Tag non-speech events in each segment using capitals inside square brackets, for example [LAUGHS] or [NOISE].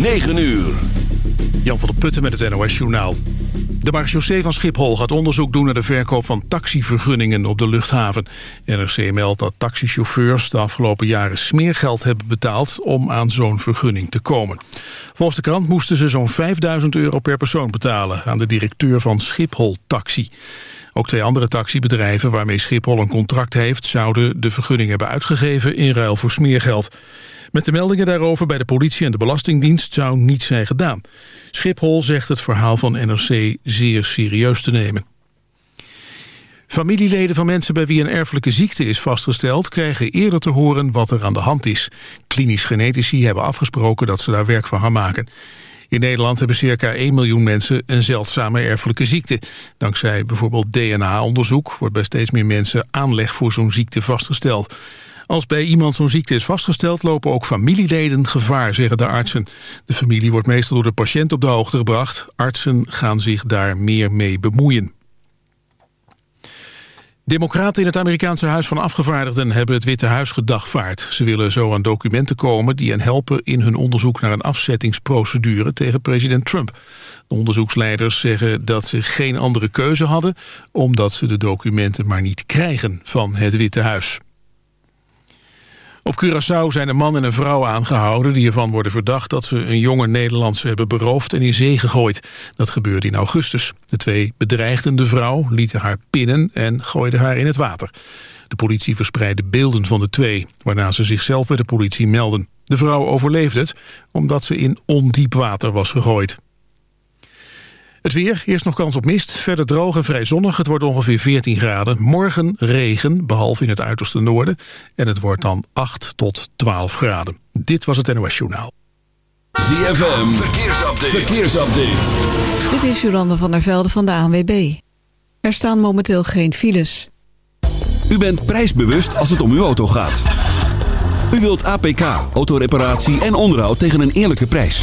9 uur. Jan van der Putten met het NOS Journaal. De marechaussee van Schiphol gaat onderzoek doen naar de verkoop van taxivergunningen op de luchthaven. NRC meldt dat taxichauffeurs de afgelopen jaren smeergeld hebben betaald om aan zo'n vergunning te komen. Volgens de krant moesten ze zo'n 5000 euro per persoon betalen aan de directeur van Schiphol Taxi. Ook twee andere taxibedrijven waarmee Schiphol een contract heeft... zouden de vergunning hebben uitgegeven in ruil voor smeergeld. Met de meldingen daarover bij de politie en de Belastingdienst zou niets zijn gedaan. Schiphol zegt het verhaal van NRC zeer serieus te nemen. Familieleden van mensen bij wie een erfelijke ziekte is vastgesteld... krijgen eerder te horen wat er aan de hand is. Klinisch genetici hebben afgesproken dat ze daar werk van gaan maken. In Nederland hebben circa 1 miljoen mensen een zeldzame erfelijke ziekte. Dankzij bijvoorbeeld DNA-onderzoek wordt bij steeds meer mensen aanleg voor zo'n ziekte vastgesteld. Als bij iemand zo'n ziekte is vastgesteld... lopen ook familieleden gevaar, zeggen de artsen. De familie wordt meestal door de patiënt op de hoogte gebracht. Artsen gaan zich daar meer mee bemoeien. Democraten in het Amerikaanse Huis van Afgevaardigden hebben het Witte Huis gedagvaard. Ze willen zo aan documenten komen die hen helpen in hun onderzoek naar een afzettingsprocedure tegen president Trump. De onderzoeksleiders zeggen dat ze geen andere keuze hadden, omdat ze de documenten maar niet krijgen van het Witte Huis. Op Curaçao zijn een man en een vrouw aangehouden... die ervan worden verdacht dat ze een jonge Nederlandse hebben beroofd... en in zee gegooid. Dat gebeurde in augustus. De twee bedreigden de vrouw, lieten haar pinnen en gooiden haar in het water. De politie verspreidde beelden van de twee... waarna ze zichzelf bij de politie melden. De vrouw overleefde het omdat ze in ondiep water was gegooid. Het weer, eerst nog kans op mist, verder droog en vrij zonnig. Het wordt ongeveer 14 graden. Morgen regen, behalve in het uiterste noorden. En het wordt dan 8 tot 12 graden. Dit was het NOS Journaal. ZFM, verkeersupdate. verkeersupdate. Dit is Jolande van der Velde van de ANWB. Er staan momenteel geen files. U bent prijsbewust als het om uw auto gaat. U wilt APK, autoreparatie en onderhoud tegen een eerlijke prijs.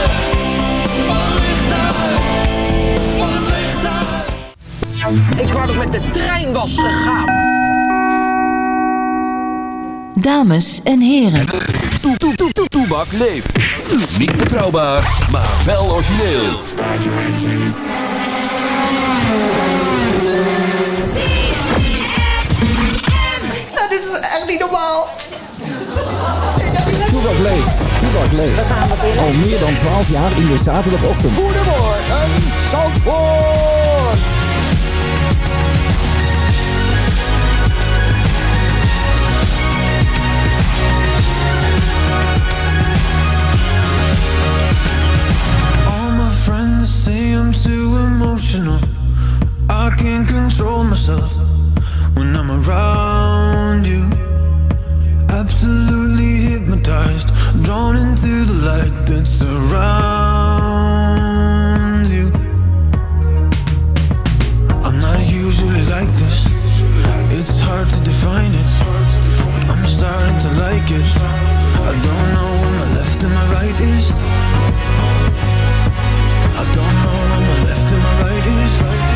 Ik wou nog met de trein was gegaan. Dames en heren. Toe, toe, toe, toe, Toebak leeft. Niet betrouwbaar, maar wel origineel. Nou, dit is echt niet normaal. Toebak leeft. Toebak leeft. Al meer dan 12 jaar in de zaterdagochtend. Goedemorgen, Zandvoort. Emotional. I can't control myself when I'm around you. Absolutely hypnotized, drawn into the light that surrounds you. I'm not usually like this. It's hard to define it, but I'm starting to like it. I don't know where my left and my right is. to my right is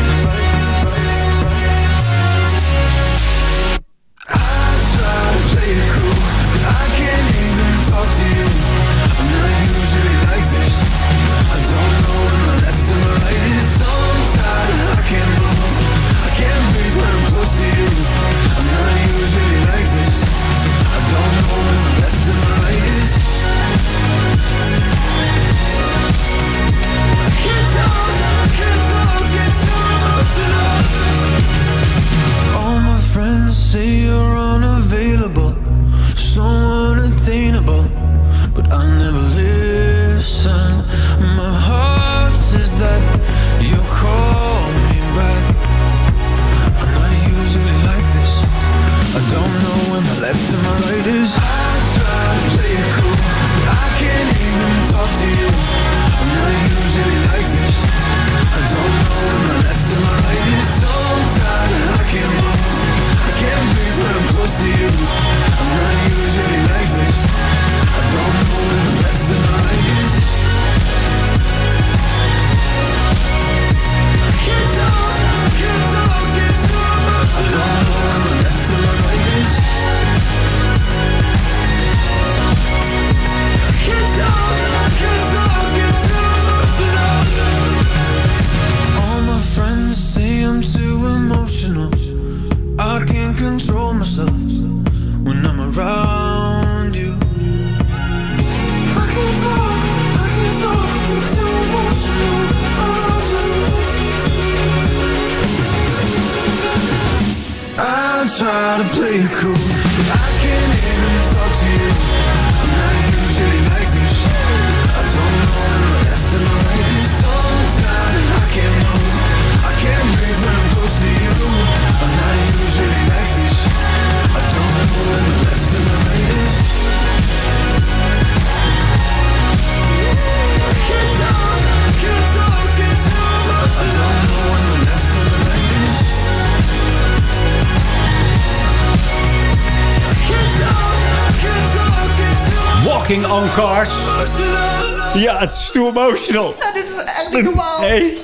emotional. Ja, dit is echt niet normaal. Nee.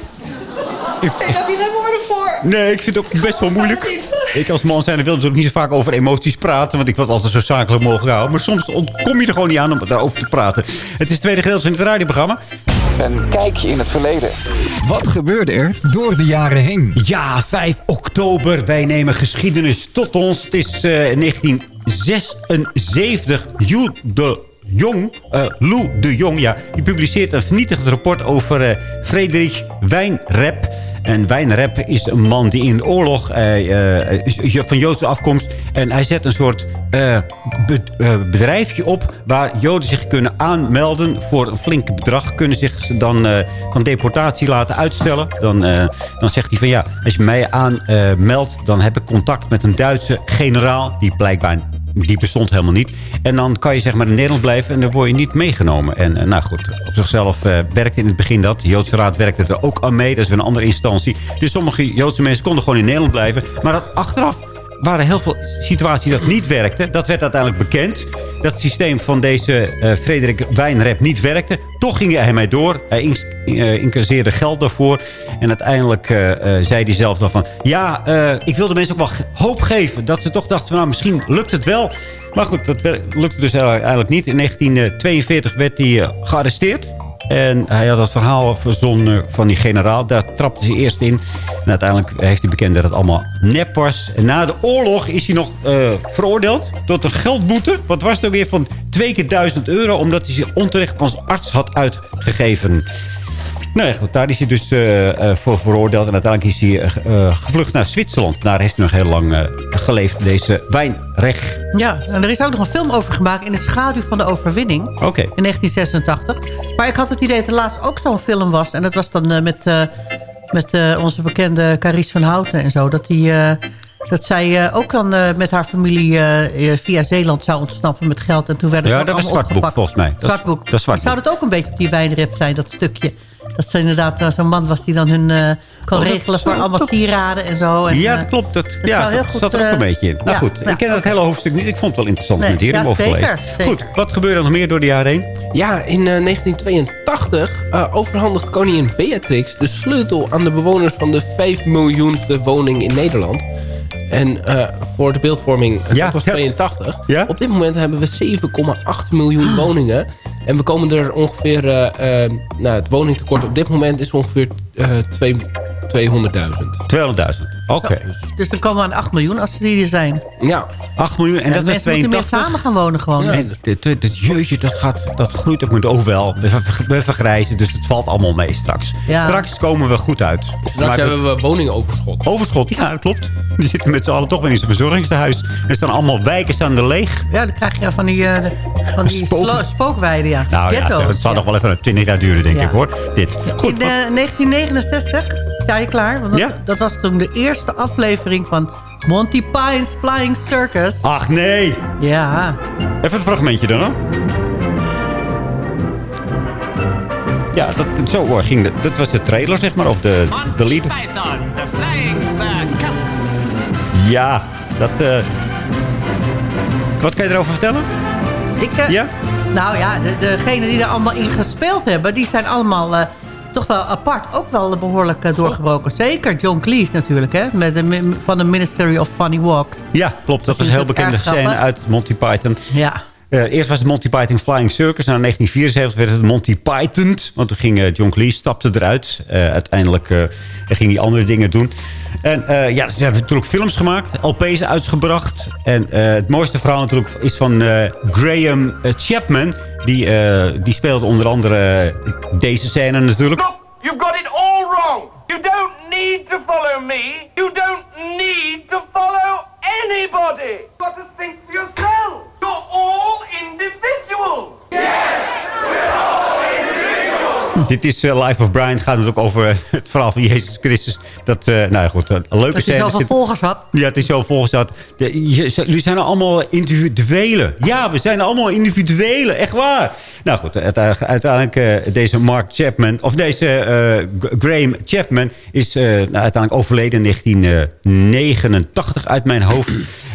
Ik heb hier geen woorden voor. Nee, ik vind het ook best wel moeilijk. Ik als man zijn wil natuurlijk niet zo vaak over emoties praten. Want ik wil het altijd zo zakelijk mogelijk houden. Maar soms ontkom je er gewoon niet aan om daarover te praten. Het is het tweede gedeelte van het radioprogramma. Een kijkje in het verleden. Wat gebeurde er door de jaren heen? Ja, 5 oktober. Wij nemen geschiedenis tot ons. Het is eh, 1976. Jules de Jong, eh, Lou de Jong, ja, die publiceert een vernietigend rapport over eh Frederik Wijnrep. En Wijnrep is een man die in de oorlog eh, is van Joodse afkomst. En hij zet een soort be- bedrijfje op waar Joden zich kunnen aanmelden voor een flink bedrag. Kunnen zich dan van deportatie laten uitstellen. Dan, dan zegt hij van ja, als je mij aanmeldt, dan heb ik contact met een Duitse generaal. Die blijkbaar die bestond helemaal niet. En dan kan je zeg maar in Nederland blijven en dan word je niet meegenomen. En eh, nou goed, op zichzelf eh, werkte in het begin dat. De Joodse Raad werkte er ook aan mee. Dat is weer een andere instantie. Dus sommige Joodse mensen konden gewoon in Nederland blijven. Maar dat achteraf waren heel veel situaties dat niet werkte. Dat werd uiteindelijk bekend. Dat het systeem van deze eh Frederik Wijnrep niet werkte. Toch ging hij mij door. Hij eh, incasseerde geld daarvoor. En uiteindelijk eh, zei hij zelf dan van... Ja, ik wilde mensen ook wel hoop geven. Dat ze toch dachten van nou, misschien lukt het wel. Maar goed, dat lukte dus eigenlijk niet. In 1942 werd hij gearresteerd. En hij had het verhaal verzonnen van die generaal. Daar trapte hij eerst in. En uiteindelijk heeft hij bekend dat het allemaal nep was. En na de oorlog is hij nog eh, veroordeeld tot een geldboete. Wat was het ook weer van twee keer duizend euro... omdat hij zich onterecht als arts had uitgegeven. Nou ja, goed, daar is hij dus eh, eh, voor veroordeeld. En uiteindelijk is hij eh, gevlucht naar Zwitserland. Daar heeft hij nog heel lang geleefd, deze wijnrecht. Ja, en er is ook nog een film over gemaakt... in de schaduw van de overwinning. Oké. In 1986. Maar ik had het idee dat er laatst ook zo'n film was. En dat was dan met, met onze bekende Carice van Houten en zo. Dat, die, dat zij ook dan met haar familie via Zeeland zou ontsnappen met geld. En toen werden ze Ja, dat was Zwartboek opgepakt. volgens mij. Dat is- Zwartboek. dat Zwartboek. Zou dat ook een beetje op die wijnrip zijn, dat stukje? Dat ze inderdaad eh, zo'n man was die dan hun kan Oh, dat regelen voor allemaal dat- sieraden en zo. En, ja, eh, dat klopt. Dat, dat ja, dat goed, zat er ook een beetje in. Nou ja, goed, ja, ik ken dat hele hoofdstuk niet. Ik vond het wel interessant Nee, met hier ja, zeker, gelezen. zeker. Goed, wat gebeurde er nog meer door de jaren heen? Ja, in eh, 1982 eh, overhandigt koningin Beatrix de sleutel aan de bewoners van de 5 miljoenste woning in Nederland. En eh, voor de beeldvorming, eh, Ja, dat was ja. 82. Ja? Op dit moment hebben we 7,8 miljoen woningen. En we komen er ongeveer... eh, eh, nou, het woningtekort op dit moment is ongeveer eh, twee- 200.000. 200.000. Oké. Dus dan komen we aan 8 miljoen als ze die er zijn. Ja. 8 miljoen. En Ja, dat mensen moeten meer 82. samen gaan wonen gewoon. En dit, dit, dit jeugdje, dat, gaat, dat groeit ook met overwel. We, we vergrijzen, dus het valt allemaal mee straks. Ja. Straks komen we goed uit. Straks Maar hebben we woningoverschot. Overschot, ja, dat klopt. Die zitten met z'n allen toch weer in zijn verzorgingstehuis. Er staan allemaal wijken staan er leeg. Ja, dan krijg je van die, eh, van die Spook- spookweiden, ja. Nou ja, zeg, het zal ja. nog wel even 20 jaar duren, denk Ja. ik hoor. Dit. Goed, In eh, 1969, sta je klaar? Want dat, Ja. dat was toen de eerste aflevering van Monty Python's Flying Circus. Ach nee. Ja. Even een fragmentje dan, hoor. Ja, dat, zo hoor, ging de, dat was de trailer, zeg maar, of de, de lead. Python's a flying circus. Ja, dat... eh, Wat kan je erover vertellen? Ik, eh, Ja? Nou ja, de, degenen die er allemaal in gespeeld hebben... die zijn allemaal eh, toch wel apart ook wel behoorlijk eh, doorgebroken. Zeker John Cleese natuurlijk, hè? Met de, van de Ministry of Funny Walks. Ja, klopt. Dat was een heel bekende scène uit Monty Python. Ja. Eh, eerst was het Monty Python Flying Circus. En in 1974 werd het Monty Python. Want toen ging eh, John Cleese, stapte eruit. Eh, uiteindelijk ging hij andere dingen doen. En ja, ze hebben natuurlijk films gemaakt. LP's uitgebracht. En het mooiste verhaal natuurlijk is van Graham Chapman. Die, die speelde onder andere deze scène natuurlijk. You've got it all wrong. You don't need to follow me. You don't need to follow anybody. You've to think for yourself. You're all individuals. Yes, we're all individuals. Dit is eh, Life of Brian. Het gaat natuurlijk over eh, het verhaal van Jezus Christus. Dat, eh, nou ja, goed, een leuke Dat je scène. zoveel zit- volgers had. Ja, het is zo dat. Je- ze- jullie zijn allemaal individuelen. Ja, we zijn allemaal individuelen. Echt waar. Nou goed, uite- uiteindelijk eh, deze Mark Chapman... of deze G- Graham Chapman is nou, uiteindelijk overleden in 1989 uit mijn hoofd.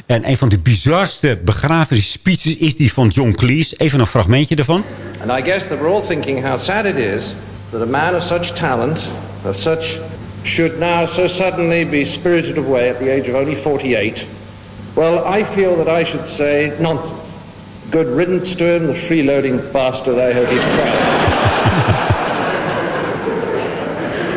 En een van de bizarste begrafenisspeeches is die van John Cleese. Even een fragmentje ervan. And I guess that we're all thinking how sad it is that a man of such talent, of such, should now so suddenly be spirited away at the age of only 48. Well, I feel that I should say nonsense. Good riddance to him, the freeloading bastard. I hope he's found.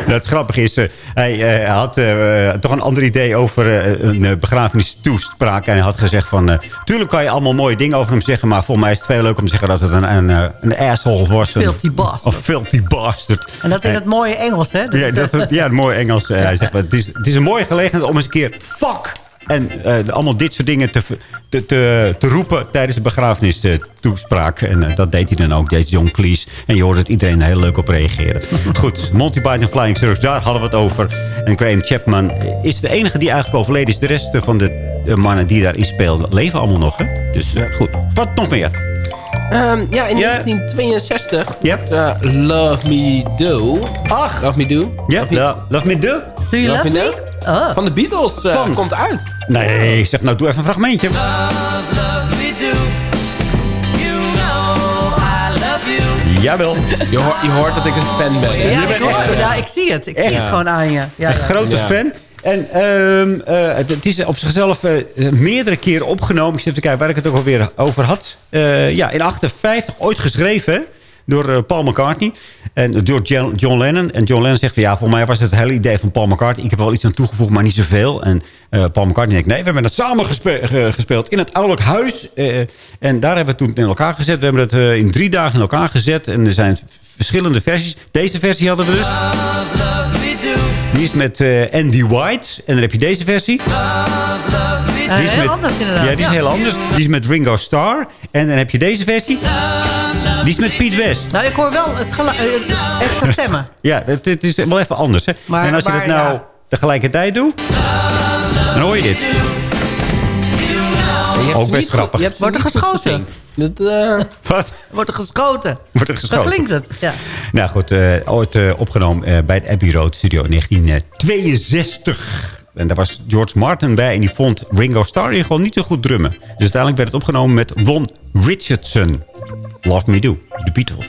Nou, het grappige is, eh, hij eh, had eh, toch een ander idee over een begrafenistoespraak. En hij had gezegd van... tuurlijk kan je allemaal mooie dingen over hem zeggen... maar volgens mij is het veel leuk om te zeggen dat het een, een, een asshole was. Een- Filthy bastard. Of filthy bastard. En dat in het mooie Engels, hè? Ja, dat, ja het mooie Engels. Hij zegt, het, is, het is een mooie gelegenheid om eens een keer... Fuck! En eh, allemaal dit soort dingen te, te, te, te roepen tijdens de begrafenistoespraak. En eh, dat deed hij dan ook, deze John Cleese. En je hoort het iedereen heel leuk op reageren. [LAUGHS] Goed, Monty Python Flying Circus, daar hadden we het over. En Graham Chapman is de enige die eigenlijk overleden is. De rest van de, de mannen die daarin speelden leven allemaal nog. Hè? Dus eh, goed, wat nog meer? Ehm, ja, in 1962 Yep. Love Me Do. Ach. Love Me Do. Ja, Love Me, Love, love Me Do? Do you love me? Oh. Van de Beatles eh, Van? komt uit. Nee, zeg nou, doe even een fragmentje. Jawel. Je, hoort- je hoort dat ik een fan ben. hè? Ja, ik, hoor- ja, ik zie het. Ik zie het gewoon aan je. Ja, een ja. grote Ja. fan. En ehm, eh, het, het is op zichzelf eh, meerdere keren opgenomen. Ik zit even kijken waar ik het ook alweer over had. Eh, ja, in 58 ooit geschreven door eh, Paul McCartney. En door John, Lennon. En John Lennon zegt van ja, voor mij was het het hele idee van Paul McCartney. Ik heb wel iets aan toegevoegd, maar niet zoveel. En eh, Paul McCartney denkt, nee, we hebben het samen ge- gespeeld in het ouderlijk huis. Eh, en daar hebben we het toen in elkaar gezet. We hebben het eh, in drie dagen in elkaar gezet. En er zijn verschillende versies. Deze versie hadden we dus. Is met eh, Andy White. En dan heb je deze versie. Ja, Die is heel met, anders inderdaad. Ja, die is heel anders. Die is met Ringo Starr. En dan heb je deze versie. Die is met Pete West. Nou, ik hoor wel het gelu- eh, het extra stemmen. [LAUGHS] Ja, het, het is wel even anders. Hè? Maar- en als je dat nou ja. tegelijkertijd doet... dan hoor je dit. Je Ook best grappig. je hebt Wordt er geschoten? [LAUGHS] Dat, eh, Wat? Wordt er geschoten? Wordt er geschoten? Zo klinkt het. Ja. Nou goed, eh, ooit eh, opgenomen eh, bij het Abbey Road Studio in 1962. En daar was George Martin bij. En die vond Ringo Starr hier gewoon niet zo goed drummen. Dus uiteindelijk werd het opgenomen met Ron Richardson. Love Me Do, de Beatles.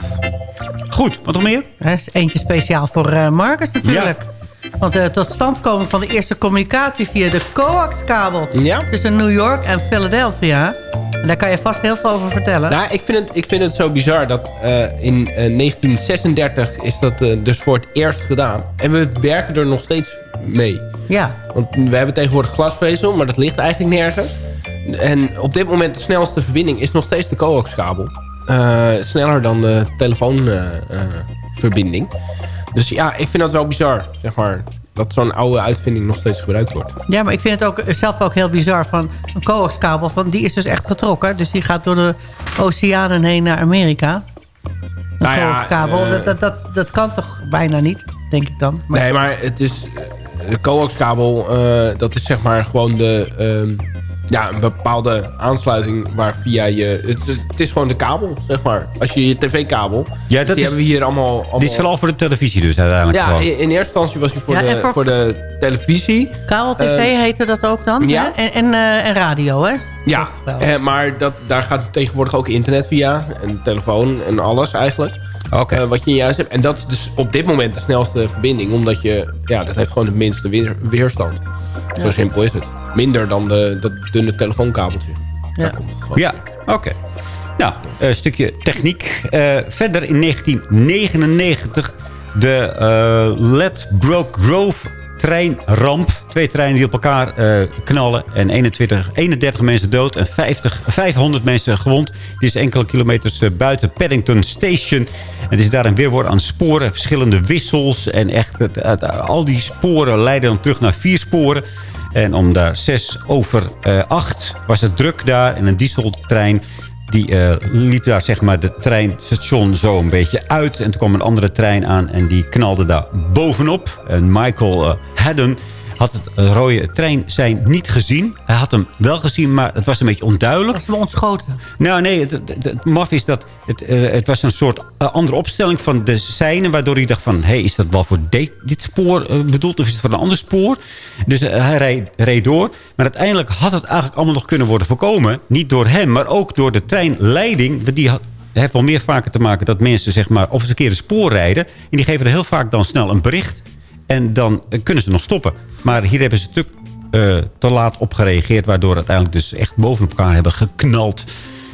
Goed, wat nog meer? Er is eentje speciaal voor eh, Marcus natuurlijk. Want de totstandkoming van de eerste communicatie via de coaxkabel Ja. tussen New York en Philadelphia. En daar kan je vast heel veel over vertellen. Nou, ik vind het, ik vind het zo bizar dat eh, in eh, 1936 is dat eh, dus voor het eerst gedaan. En we werken er nog steeds mee. ja. Want we hebben tegenwoordig glasvezel, maar dat ligt eigenlijk nergens. En op dit moment de snelste verbinding is nog steeds de coaxkabel. Eh, sneller dan de telefoonverbinding. Dus ja, ik vind dat wel bizar, zeg maar. Dat zo'n oude uitvinding nog steeds gebruikt wordt. ja, maar ik vind het ook zelf ook heel bizar van een coaxkabel. Van, die is dus echt getrokken. Dus die gaat door de oceanen heen naar Amerika. Een Nou ja, coaxkabel, eh, dat, dat, dat, dat kan toch bijna niet, denk ik dan. Maar, Nee, maar het is... eh, De coaxkabel, eh dat is zeg maar gewoon de... ehm, ja, een bepaalde aansluiting waar via je... Het is, het is gewoon de kabel, zeg maar. Als je je tv-kabel... Ja, dat die is- hebben we hier allemaal... allemaal Dit is vooral voor de televisie dus uiteindelijk ja, gewoon. in, in eerste instantie was hij voor, Ja, de, voor- voor de televisie. Kabel-tv Eh, heette dat ook dan. ja. hè? En, en, eh, en radio, hè? Ja, Wel. eh, maar dat, daar gaat tegenwoordig ook internet via. En telefoon en alles eigenlijk. Oké. Eh, wat je in je huis hebt. En dat is dus op dit moment de snelste verbinding. Omdat je... Ja, dat heeft gewoon de minste weer- weerstand. Zo simpel is het. Minder dan de, dat dunne telefoonkabeltje. Ja. Ja, oké. Nou, een stukje techniek. Eh, verder in 1999 de eh Led Broke Grove treinramp. Twee treinen die op elkaar eh, knallen. En 21, 31 mensen dood en 50, 500 mensen gewond. Dit is enkele kilometers eh, buiten Paddington Station. Er is daar een weerwoord aan sporen. Verschillende wissels. En echt, het, het- al die sporen leiden dan terug naar vier sporen. En om daar zes over eh, acht was het druk daar. En een dieseltrein die eh, liep daar zeg maar de treinstation zo een beetje uit. En toen kwam een andere trein aan en die knalde daar bovenop. En Michael Haddon had het rode trein zijn niet gezien. Hij had hem wel gezien, maar het was een beetje onduidelijk. Was hem ontschoten? Nou, nee, het, het, het maf is dat het, eh, het was een soort eh, andere opstelling van de seinen... waardoor hij dacht van, hé, hey, is dat wel voor de- dit spoor eh, bedoeld... of is het voor een ander spoor? Dus hij reed, reed door. Maar uiteindelijk had het eigenlijk allemaal nog kunnen worden voorkomen. Niet door hem, maar ook door de treinleiding. Die had, heeft wel meer vaker te maken dat mensen zeg maar, op het verkeerde spoor rijden. En die geven er heel vaak dan snel een bericht... En dan kunnen ze nog stoppen. Maar hier hebben ze te, eh, te laat op gereageerd... waardoor uiteindelijk dus echt boven elkaar hebben geknald.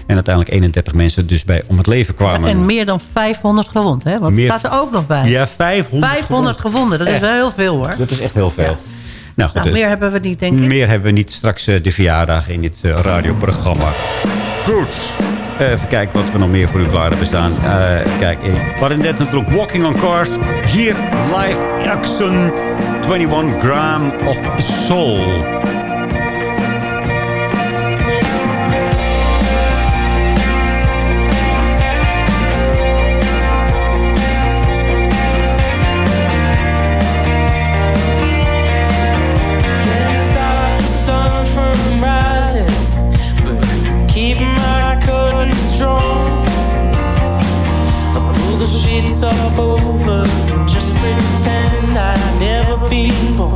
En uiteindelijk 31 mensen dus bij om het leven kwamen. En meer dan 500 gewond, hè? Want Meer- dat staat er ook nog bij. Ja, 500. 500 gewonden, dat is Echt. wel heel veel, hoor. Dat is echt heel veel. Nou, goed, Nou, dus meer hebben we niet, denk ik. meer hebben we niet straks eh, de verjaardag in dit eh, radioprogramma. Goed. Eh, even kijken wat we nog meer voor u klaar hebben staan. Eh, kijk, eh, we hadden net natuurlijk Walking on Cars. Hier live action. 21 gram of soul. Pull all over, just pretend I've never been born.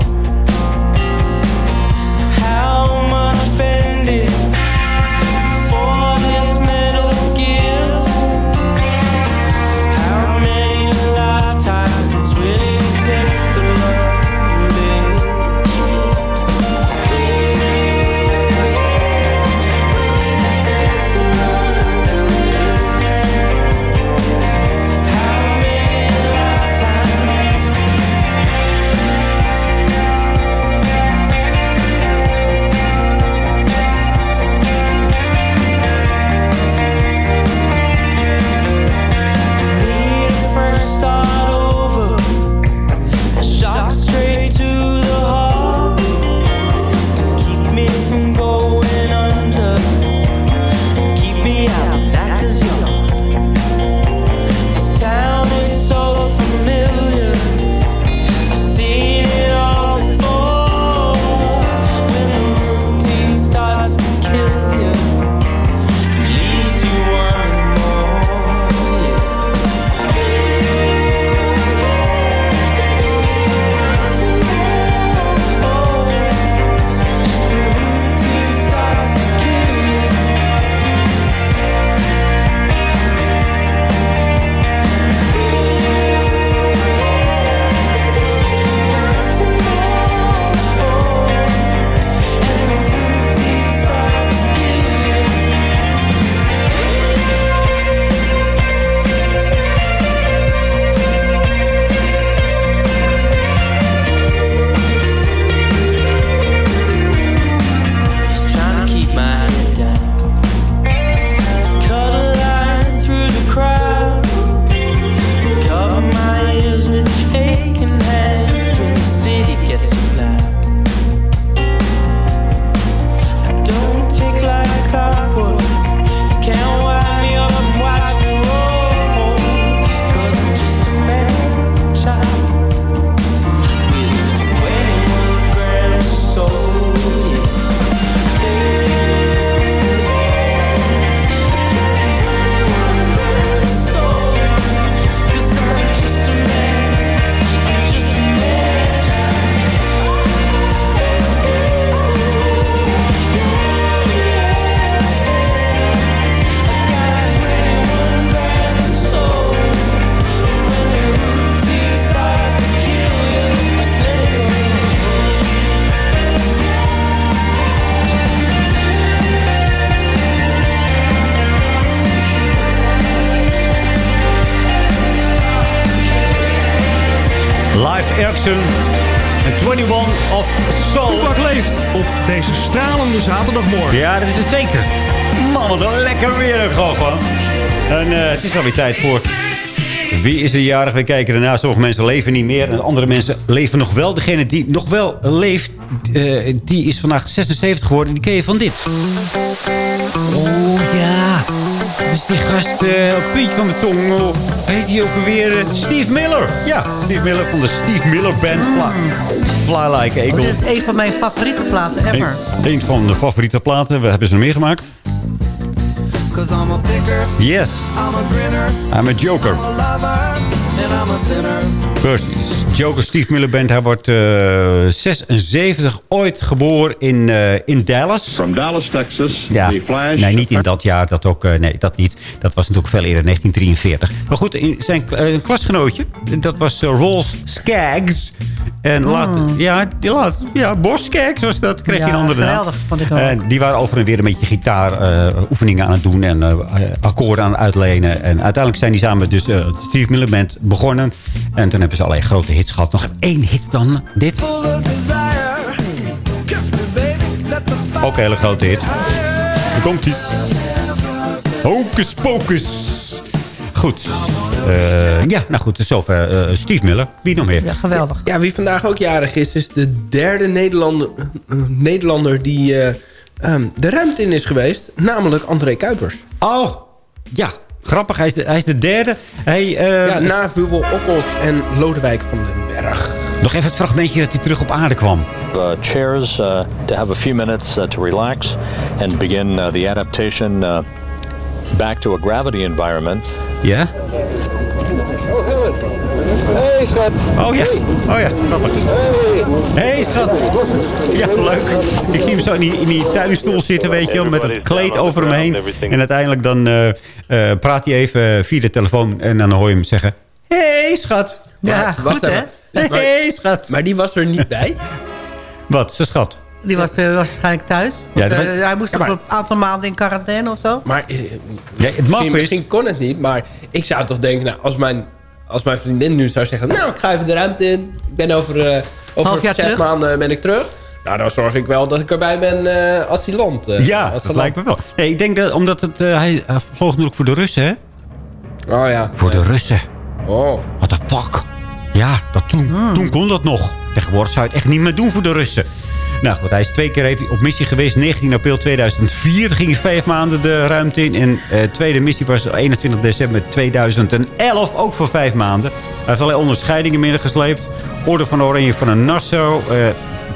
Het is alweer tijd voor... Wie is er jarig? We kijken ernaar. Sommige mensen leven niet meer. En andere mensen leven nog wel. Degene die nog wel leeft, eh, die is vandaag 76 geworden. Die ken je van dit. Oh ja. Dat is die gast, eh, op het puntje van mijn tong. Oh, heet hij ook alweer? eh, Steve Miller. Ja, Steve Miller van de Steve Miller Band. Fly, Fly Like Oh, Eagle. dit is een van mijn favoriete platen ever. Een van de favoriete platen. We hebben ze er meer gemaakt. Yes, I'm a grinner, I'm a Joker. I'm a lover, Precies. Joker Steve Miller Band. Hij wordt eh, 76 ooit geboren in, eh, in Dallas. From Dallas, Texas, Ja, the Flash. nee, niet in dat jaar. Dat ook, eh, nee, dat niet. Dat was natuurlijk veel eerder, 1943. Maar goed, in zijn eh, een klasgenootje, dat was eh, Rolls Skaggs. En later, ja, die laat, ja, Boss Skaggs was dat. Kreeg je een andere naam. geweldig, vond ik ook. En die waren over en weer een beetje gitaaroefeningen aan het doen. En eh, akkoorden aan het uitlenen. En uiteindelijk zijn die samen dus eh, Steve Miller Band begonnen. En toen hebben ze allerlei grote hits gehad. Nog één hit dan. Dit. Ook een hele grote hit. Daar komt hij. Hocus pocus. Goed. Eh, ja, nou goed. Zover eh, Steve Miller. Wie nog meer? Ja, geweldig. Ja, wie vandaag ook jarig is, is de derde Nederlander, eh, Nederlander die eh, ehm, de ruimte in is geweest. Namelijk André Kuipers. Oh, ja. Grappig. Hij is de, hij is de derde. Hij, eh, Ja, na Wubel Okkels en Lodewijk van den Berg. Nog even het fragmentje dat hij terug op aarde kwam. uh, chairs uh, to have a few minutes uh, to relax and begin uh, the adaptation uh, back to a gravity environment. Ja? Hey schat. Oh ja, oh ja, grappig. Hé hey, schat. Ja, leuk. Ik zie hem zo in die, in die tuinstoel zitten, weet je wel, met het kleed over hem heen. En uiteindelijk dan eh, eh, praat hij even via de telefoon en dan hoor je hem zeggen... Hey, schat. Ja, goed hè? hey, schat. Maar die was er niet bij. [LAUGHS] Wat, zijn schat? Die was, eh, was waarschijnlijk thuis. Ja, Want, dat eh, was- hij moest Ja, maar- een aantal maanden in quarantaine of zo. Maar eh, Ja, het mag misschien, is... misschien kon het niet. Maar ik zou toch denken, nou, als mijn, als mijn vriendin nu zou zeggen... Nou, ik ga even de ruimte in. Ik ben over, eh, Half over jaar zes terug. maanden ben ik terug. Nou, dan zorg ik wel dat ik erbij ben eh, als hij landt. eh, Ja, als dat ze lijkt me wel. Nee, ik denk dat omdat het... eh, hij vloog natuurlijk voor de Russen, hè? Oh ja. Voor de Russen. Oh. What the fuck? Ja, dat toen, Hmm. toen kon dat nog. Tegenwoordig zou je het echt niet meer doen voor de Russen. Nou goed, hij is twee keer even op missie geweest. 19 april 2004 ging hij vijf maanden de ruimte in. En de tweede missie was 21 december 2011, ook voor vijf maanden. Hij heeft allerlei onderscheidingen binnengesleept. Orde van Oranje van een Nassau. Eh,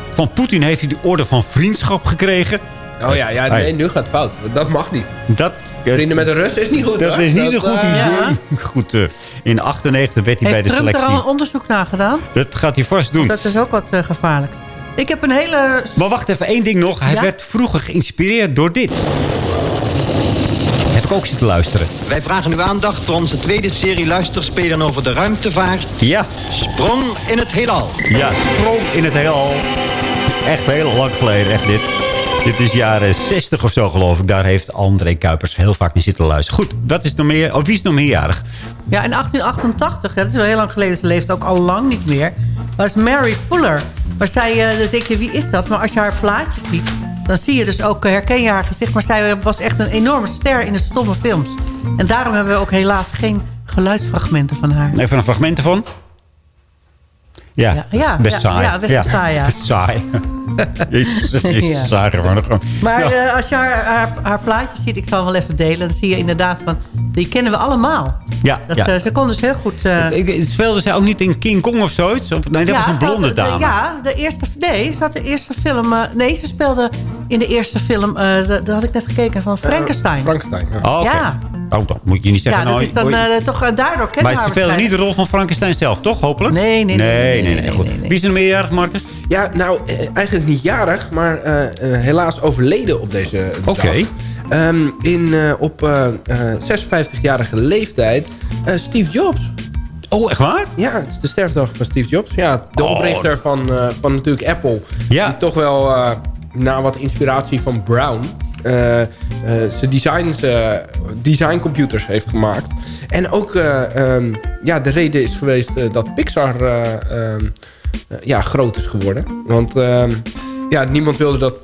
van Poetin heeft hij de orde van vriendschap gekregen. Oh ja, ja nee, nu gaat het fout. Dat mag niet. Dat, Vrienden met een Russen is niet goed, Dat hoor. is niet zo goed. eh, Ja. Goed, eh, in 98 werd hij Heeft bij de Trump er selectie. al een onderzoek naar gedaan? Dat gaat hij vast doen. Dat is ook wat eh, gevaarlijks. Ik heb een hele... Maar wacht even, één ding nog. Hij Ja? werd vroeger geïnspireerd door dit. Heb ik ook zitten luisteren. Wij vragen uw aandacht voor onze tweede serie luisterspelen over de ruimtevaart. Ja, Sprong in het heelal. ja, sprong in het heelal. Echt heel lang geleden, echt dit. Dit is jaren 60 of zo, geloof ik. Daar heeft André Kuipers heel vaak naar zitten luisteren. Goed, wat is nog meer? Oh, wie is nog meerjarig? Ja, in 1888, hè, dat is wel heel lang geleden. Ze leeft ook al lang niet meer. Was Mary Fuller. Maar zij, eh, dan denk je, wie is dat? Maar als je haar plaatjes ziet, dan zie je dus ook, eh, herken je haar gezicht. Maar zij eh, was echt een enorme ster in de stomme films. En daarom hebben we ook helaas geen geluidsfragmenten van haar. Even een fragment ervan. Ja, Ja, ja, best ja, saai. ja, best saai, ja. Best saai. [LAUGHS] Jezus, jezus, Ja. saai gewoon. Maar Ja. eh, als je haar, haar, haar plaatjes ziet, ik zal wel even delen... dan zie je inderdaad van, die kennen we allemaal. Ja, Dat, ja. eh, ze kon dus heel goed... eh, Ik- Speelde zij ook niet in King Kong of zoiets? Of, nee, dat was een blonde de- dame. ja, de eerste, nee, ze had de eerste film... nee, ze speelde in de eerste film... eh dat had ik net gekeken, van Frankenstein. Frankenstein, ja. Oh. Ja. Oh, dan moet je niet ja, zeggen... dat nou, is dan eh, toch eh, daardoor maar we ze speelde niet de rol van Frankenstein zelf, toch? Hopelijk? Nee, nee, nee, nee, nee, nee, nee, nee, goed. nee, nee. Wie is er meerjarig, Marcus? Ja, nou, eh, eigenlijk niet jarig, maar eh, eh, helaas overleden op deze dag. Oké. Ehm, in, eh, op eh, eh, 56-jarige leeftijd eh, Steve Jobs. Oh, echt waar? Ja, het is de sterfdag van Steve Jobs. Ja, de Oh. oprichter van, eh, van natuurlijk Apple. Ja. Die toch wel eh, na wat inspiratie van Brown... eh, eh, zijn designs, eh, designcomputers heeft gemaakt. En ook eh, ehm, ja, de reden is geweest dat Pixar eh, ehm, eh, ja, groot is geworden. Want ehm, ja, niemand wilde dat,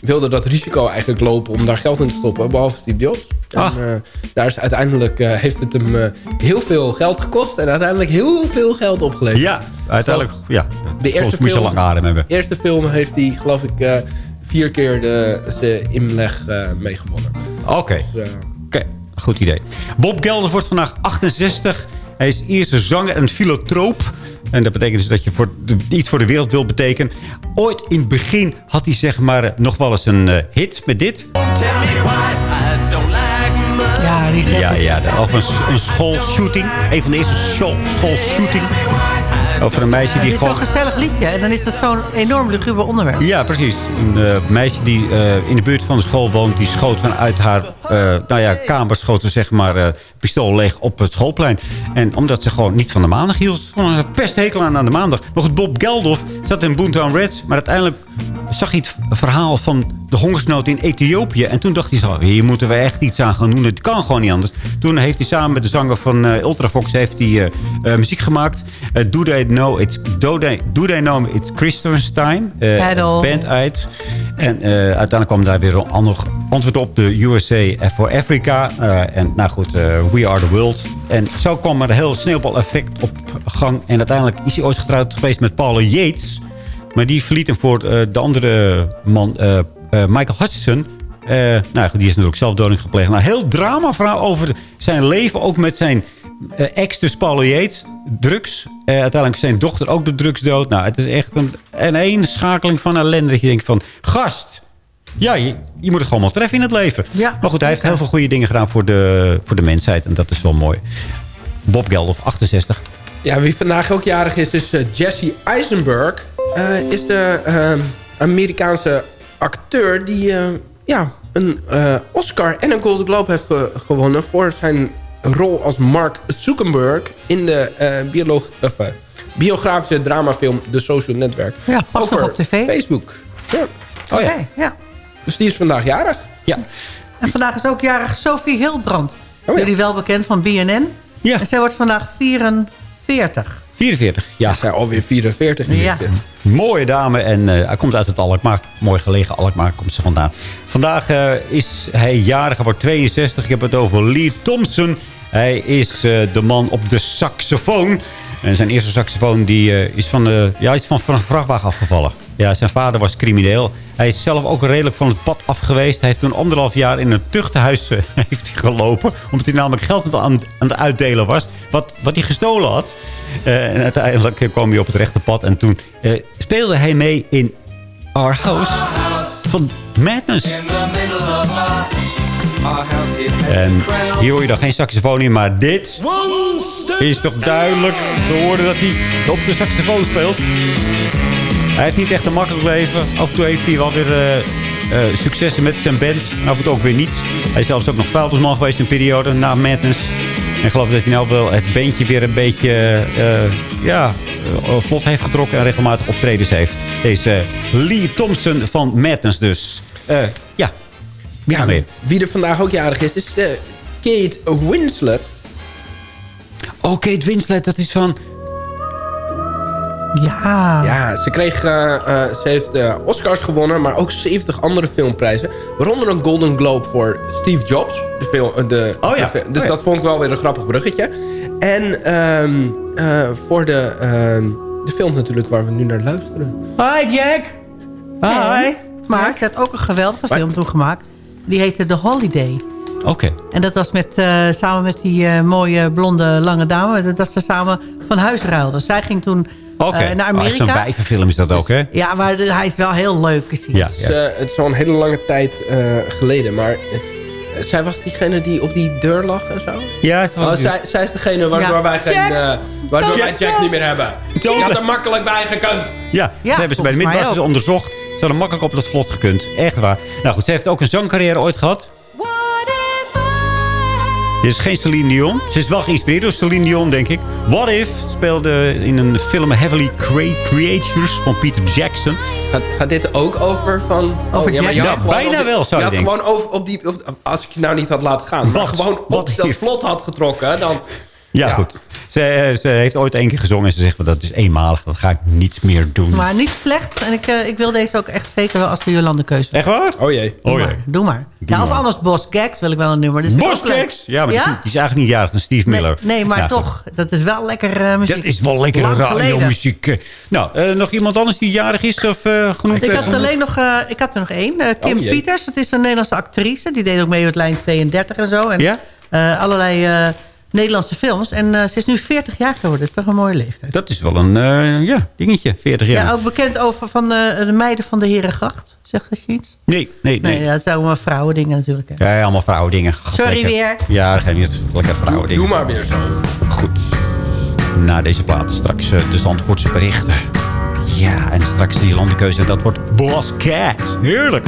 wilde dat risico eigenlijk lopen om daar geld in te stoppen, behalve Steve Jobs. Ah. En, eh, daar is uiteindelijk heeft het hem heel veel geld gekost en uiteindelijk heel veel geld opgeleverd. Ja, uiteindelijk. Ja, De eerste Soms moet je film, lang adem hebben. De eerste film heeft hij, geloof ik, vier keer de, inleg eh meegewonnen. Oké. Dus, eh, Oké. goed idee. Bob Gelder wordt vandaag 68. Hij is eerste zanger en filantroop. En dat betekent dus dat je voor de- iets voor de wereld wil betekenen. Ooit in het begin had hij zeg maar eh, nog wel eens een hit met dit. Ja, die is Ja, ja, over een, een schoolshooting. Een van de eerste school, schoolshooting. Over een meisje Het die is gewoon... zo'n gezellig liedje. En dan is dat zo'n enorm luguber onderwerp. Ja, precies. Een eh, meisje die eh, in de buurt van de school woont... die schoot vanuit haar eh, nou ja, kamer... schoot ze zeg maar pistool leeg op het schoolplein. En omdat ze gewoon niet van de maandag hield... gewoon een pesthekel aan aan de maandag. Maar goed, Bob Geldof zat in Boontown Reds... maar uiteindelijk zag hij het verhaal van de hongersnood in Ethiopië. En toen dacht hij zo, hier moeten we echt iets aan gaan doen. Het kan gewoon niet anders. Toen heeft hij samen met de zanger van Ultravox heeft hij, muziek gemaakt. Eh, do, they know it's, do, they, do They Know It's Christenstein? Paddle. band uit. En eh, uiteindelijk kwam daar weer een ander antwoord op. De USA for Africa. Eh, en nou goed, We Are The World. En zo kwam er een heel sneeuwbaleffect op gang. En uiteindelijk is hij ooit getrouwd geweest met Paula Yates. Maar die verliet hem voor de andere man, Michael Hutchison. Nou, goed, die is natuurlijk zelfdoding gepleegd. Nou, heel drama verhaal over zijn leven. Ook met zijn ex, dus Yates. Drugs. Eh, uiteindelijk zijn dochter ook de drugs dood. Nou, het is echt een, een één schakeling van ellende. Dat je denkt van, gast... Ja, je, je moet het gewoon wel treffen in het leven. maar goed, hij heeft heel veel goede dingen gedaan voor de, voor de mensheid. En dat is wel mooi. Bob Geldof, 68. Ja, wie vandaag ook jarig is, is eh, Jesse Eisenberg. Eh, is de eh, Amerikaanse acteur die eh, ja, een eh, Oscar en een Golden Globe heeft ge- gewonnen... voor zijn rol als Mark Zuckerberg in de eh, bioloog, of, eh, biografische dramafilm The Social Network. Ja, pas Over op tv. Facebook. Ja. Oh ja. Oké, ja. Dus die is vandaag jarig. Ja. En vandaag is ook jarig Sophie Hilbrand. Oh Jullie wel bekend van BNN. Ja. En zij wordt vandaag 44. 44, ja. Ja, alweer 44. Ja. Mooie dame en eh, hij komt uit het Alkmaar. Mooi gelegen Alkmaar komt ze vandaan. Vandaag eh, is hij jarig, hij wordt 62. Ik heb het over Lee Thompson. Hij is eh, de man op de saxofoon. En zijn eerste saxofoon die, eh, is, van, de, ja, is van, van een vrachtwagen afgevallen. Ja, zijn vader was crimineel. Hij is zelf ook redelijk van het pad af geweest. Hij heeft toen anderhalf jaar in een tuchthuis eh, [LAUGHS] heeft hij gelopen. Omdat hij namelijk geld aan, aan het uitdelen was. Wat, wat hij gestolen had. Eh, en uiteindelijk kwam hij op het rechte pad. En toen eh, speelde hij mee in Our House van Madness. En hier hoor je dan geen saxofoon in, maar dit is toch duidelijk te horen dat hij op de saxofoon speelt. Hij heeft niet echt een makkelijk leven. Af en toe heeft hij wel weer eh, eh, successen met zijn band. En af en toe ook weer niet. Hij is zelfs ook nog vuilnisman geweest in een periode na Madness. En ik geloof dat hij nou wel het bandje weer een beetje eh, ja, vlot heeft getrokken. En regelmatig optredens heeft. Deze Lee Thompson van Madness dus. Ja, wie Ja, meer? wie er vandaag ook jarig is, is Kate Winslet. Oh, Kate Winslet, dat is van... Ja. Ja, ze, kreeg, eh, eh, ze heeft eh, Oscars gewonnen, maar ook 70 andere filmprijzen. Waaronder een Golden Globe voor Steve Jobs. De film, de, Oh ja. de dus Oh ja. dat vond ik wel weer een grappig bruggetje. En ehm, eh, voor de, ehm, de film natuurlijk waar we nu naar luisteren. Hi Jack! En- Maar ze had ook een geweldige film toen gemaakt. Die heette The Holiday. Oké. En dat was met, samen met die mooie blonde lange dame. Dat ze samen van huis ruilden. Zij ging toen Oké. naar Oh, Zo'n wijvenfilm is dat ook, hè? ja, maar de- hij is wel heel leuk. Is hij. Ja, Het is, eh, het is al een hele lange tijd eh, geleden. Maar eh, zij was diegene die op die deur lag en zo? Ja, het was Oh, zij, zij is degene waardoor Ja. wij, geen, Jack! eh, waardoor wij Jack! Niet meer hebben. Die had er makkelijk bij gekund. Ja, dat hebben ze bij de ook. onderzocht. Ze hadden makkelijk op dat vlot gekund. Echt waar. Nou goed, ze heeft ook een zangcarrière ooit gehad. Dit is geen Celine Dion. Ze is wel geïnspireerd door Celine Dion, denk ik. What If speelde in een film Heavily Creatures van Peter Jackson. Gaat, gaat dit ook over van... Over maar Jack? je had Ja, bijna op wel, zou je had denken. gewoon over, op die... Op, als ik je nou niet had laten gaan. Maar Wat? gewoon op Wat dat vlot had getrokken, dan... Ja, Ja. goed. Ze, eh, ze heeft ooit één keer gezongen en ze zegt van dat is eenmalig. Dat ga ik niet meer doen. Maar niet slecht. En ik, eh, ik wil deze ook echt zeker wel als de Jolande keuze. Echt waar? Oh jee. Doe Oh maar. jee. Doe maar. Doe ja, of maar. anders Boss Gags wil ik wel een nummer. Leuk. Boskeks? Ja, maar Ja? Die, die is eigenlijk niet jarig. Dat is Steve Miller. nee, maar Ja, goed. toch. Dat is wel lekker eh, muziek. Dat is wel geleden. radiomuziek. Nou, eh, nog iemand anders die jarig is of eh, genoemd? Ik had, genoemd? alleen nog, eh, ik had er nog één. Eh, Kim Oh. Pieters, dat is een Nederlandse actrice. Die deed ook mee met lijn 32 en zo. En Ja? eh, allerlei eh, Nederlandse films. En eh, ze is nu 40 jaar geworden. Dat is toch een mooie leeftijd. Dat is wel een eh, ja, dingetje, 40 jaar. Ja, ook bekend over van de, de meiden van de Herengracht. Zeg dat je iets? Nee, nee, nee. Nee, ja, het zijn allemaal vrouwendingen natuurlijk. Hè. Ja, allemaal vrouwendingen. Sorry Lekker. weer. Ja, dat geeft niet. Lekker vrouwendingen. Doe maar weer zo. Goed. Na deze platen straks eh, de Zandvoortse berichten. Ja, en straks die landenkeuze. Dat wordt Boss Cat. Heerlijk.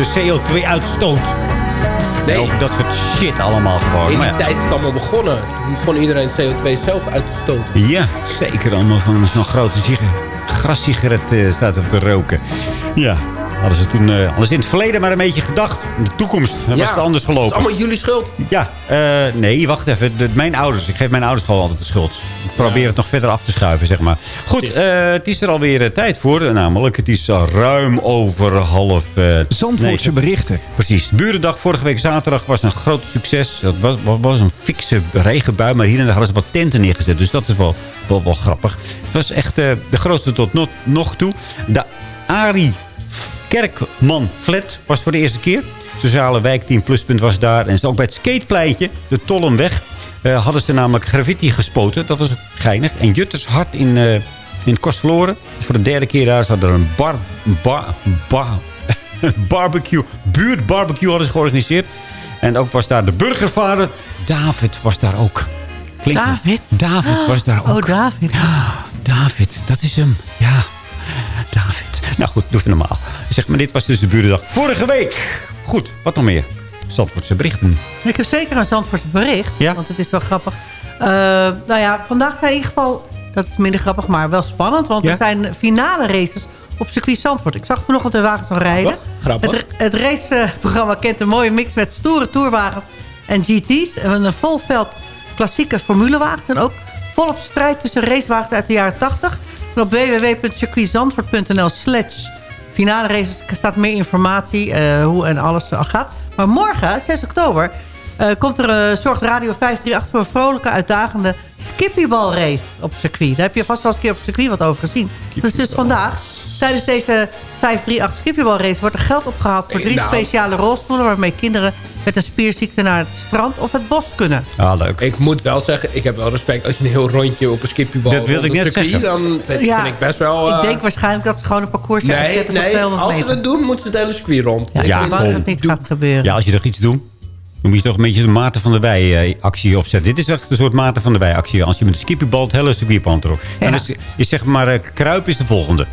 De CO2-uitstoot. Nee. Over dat soort shit allemaal gewoon. In die ja. tijd is het allemaal begonnen. Toen begon iedereen CO2 zelf uit te stoten. Ja, zeker allemaal van zo'n grote sigaret. Grassigaret eh, staat er te roken. Ja, hadden ze toen... eh alles in het verleden maar een beetje gedacht. In de toekomst was Ja, het anders Het gelopen. is allemaal jullie schuld. Ja, eh, nee, wacht even. De- mijn ouders, ik geef mijn ouders gewoon altijd de schuld. Ik probeer het nog verder af te schuiven, zeg maar. Goed, eh, het is er alweer eh, tijd voor. eh, Namelijk, het is ruim over half... eh Zandvoortse berichten. Precies. Burendag vorige week zaterdag was een groot succes. Dat was, was, was een fikse regenbui, maar hier en daar hadden ze wat tenten neergezet. Dus dat is wel, wel, wel grappig. Het was echt eh, de grootste tot nog, nog toe. De Arie Kerkman Flat was voor de eerste keer. Sociale wijkteam Pluspunt was daar. En ook bij het skatepleintje, de Tollenweg, eh, hadden ze namelijk graffiti gespoten. Dat was geinig. En Jutters Hart in, eh in Kostverloren. Dus voor de derde keer daar. Ze hadden er een bar, bar, bar, [LAUGHS] barbecue, buurtbarbecue hadden ze georganiseerd. En ook was daar de burgervader. David was daar ook. Klinkt. David? David was daar ook. Oh, David. David, dat is hem. Ja, David. Nou goed, doe even normaal. Zeg maar, dit was dus de burendag vorige week. goed, wat nog meer? Zandvoortse berichten. Ik heb zeker een Zandvoortse bericht. Ja? Want het is wel grappig. Eh, nou ja, vandaag zijn in ieder geval... Dat is minder grappig, maar wel spannend. Want Ja? er zijn finale races op circuit Zandvoort. Ik zag vanochtend de wagens al rijden. Grappig. Het, het raceprogramma kent een mooie mix met stoere toerwagens en GT's. En een vol veld klassieke formulewagens. En ook volop strijd tussen racewagens uit de jaren 80. En op www.circuitzandvoort.nl slash finale races staat meer informatie eh, hoe en alles al gaat. Maar morgen, 6 oktober, eh, komt er, eh, zorgt Radio 538 voor een vrolijke, uitdagende skippybalrace op het circuit. Daar heb je vast wel eens een keer op het circuit wat over gezien. Dus, dus vandaag, tijdens deze 538 skippybalrace, wordt er geld opgehaald voor drie Nou. speciale rolstoelen... waarmee kinderen met een spierziekte naar het strand of het bos kunnen. Ah, leuk. Ik moet wel zeggen, ik heb wel respect als je een heel rondje op een skipjebal... Dat wilde ik net zeggen. Dan vind, Ja, vind ik best wel... ik eh, denk waarschijnlijk dat ze gewoon een parcoursje Nee, uitzetten van nee 200 als ze dat doen, moeten ze het hele circuit rond. Ja, ik Ja, denk dat niet gaat gebeuren. Ja, als je toch iets doet, dan moet je toch een beetje de Maarten van der Wij eh, actie opzetten. Dit is echt een soort Maarten van der Wij actie. Als je met een skippiebal het hele circuitpand erop. En dan is, is zeg maar, eh, kruip is de volgende.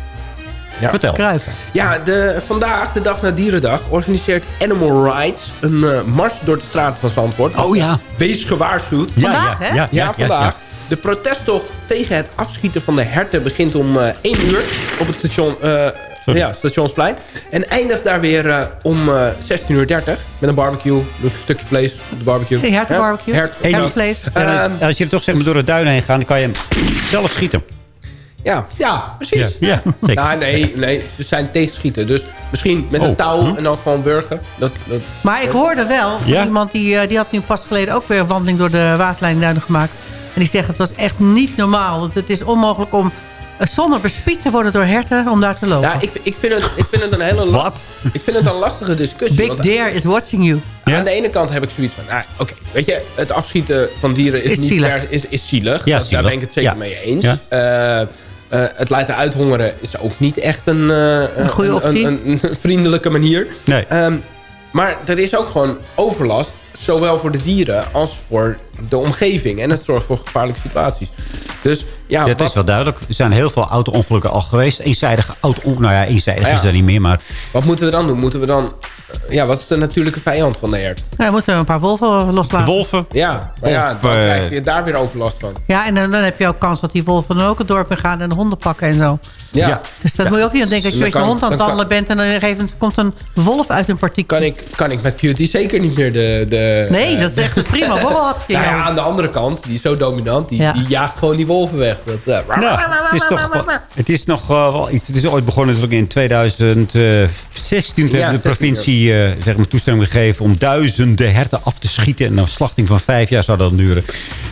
Vertel. Kruipen. Ja, de, vandaag, de dag na Dierendag, organiseert Animal Rights een eh, mars door de straten van Zandvoort. Oh ja. Wees gewaarschuwd. Ja, Vandaag, ja, hè? ja, Ja, ja, vandaag. ja. De protesttocht tegen het afschieten van de herten begint om eh 1 uur op het station, eh, ja, stationsplein. En eindigt daar weer eh, om eh 16.30 uur met een barbecue. Dus een stukje vlees op de barbecue. Geen hertenbarbecue, Hert- En- hertenvlees. En, eh, Ehm, als je er toch zeg maar, door de duinen heen gaat, dan kan je hem zelf schieten. Ja, ja precies. Ja, ja, zeker. Nou, nee, nee, ze zijn tegenschieten. Dus misschien met een Oh. touw en dan gewoon wurgen. Dat, dat, Maar ik hoorde wel, Ja? iemand die, eh, die had nu pas geleden ook weer een wandeling door de waterlijnduinen gemaakt. En die zegt het was echt niet normaal. Want het is onmogelijk om eh, zonder bespied te worden door herten om daar te lopen. Ja, ik, ik, vind het, ik vind het een hele... Wat? Ik vind het een lastige discussie. Big want Dare is watching you. Aan de ene kant heb ik zoiets van... Nou, Oké, weet je, het afschieten van dieren is, Is niet zielig. per- is, is zielig. Ja, Dat- zielig. Daar ben ik het zeker Ja. mee eens. Ja. Eh, eh, het laten uithongeren is ook niet echt een, eh, Een goede optie. Een, een vriendelijke manier. Nee. Ehm, maar er is ook gewoon overlast. Zowel voor de dieren als voor de omgeving. En het zorgt voor gevaarlijke situaties. Dus ja, dat wat, is wel duidelijk. Er zijn heel veel auto-ongelukken al geweest. Eenzijdige auto Nou ja, eenzijdig ja. is dat niet meer, maar... wat moeten we dan doen? Moeten we dan... eh, ja, wat is de natuurlijke vijand van de hert? Ja, we moeten een paar wolven De loslaten. wolven. Ja, maar ja, dan eh, krijg je daar weer overlast van. Ja, en dan, dan heb je ook kans dat die wolven dan ook het dorp in gaan en de honden pakken en zo. Ja. Ja. Dus dat Ja. moet je ook niet aan denken. Dat je met je hond aan het wandelen bent en dan op een gegeven moment komt een wolf uit een partiek. Kan ik, kan ik met Cutie zeker niet meer de... de Nee, dat is echt een prima [LAUGHS] borrelhapje. Nou ja, joh. aan de andere kant, die is zo dominant, die, Ja. die jaagt gewoon die wolven weg. Dat, eh, Nou, het is, toch, het is nog eh, wel iets. Het is ooit begonnen natuurlijk in 2016. Toen Ja, heeft de 16, provincie eh, zeg maar, toestemming gegeven om duizenden herten af te schieten. En een slachting van vijf jaar zou dat duren.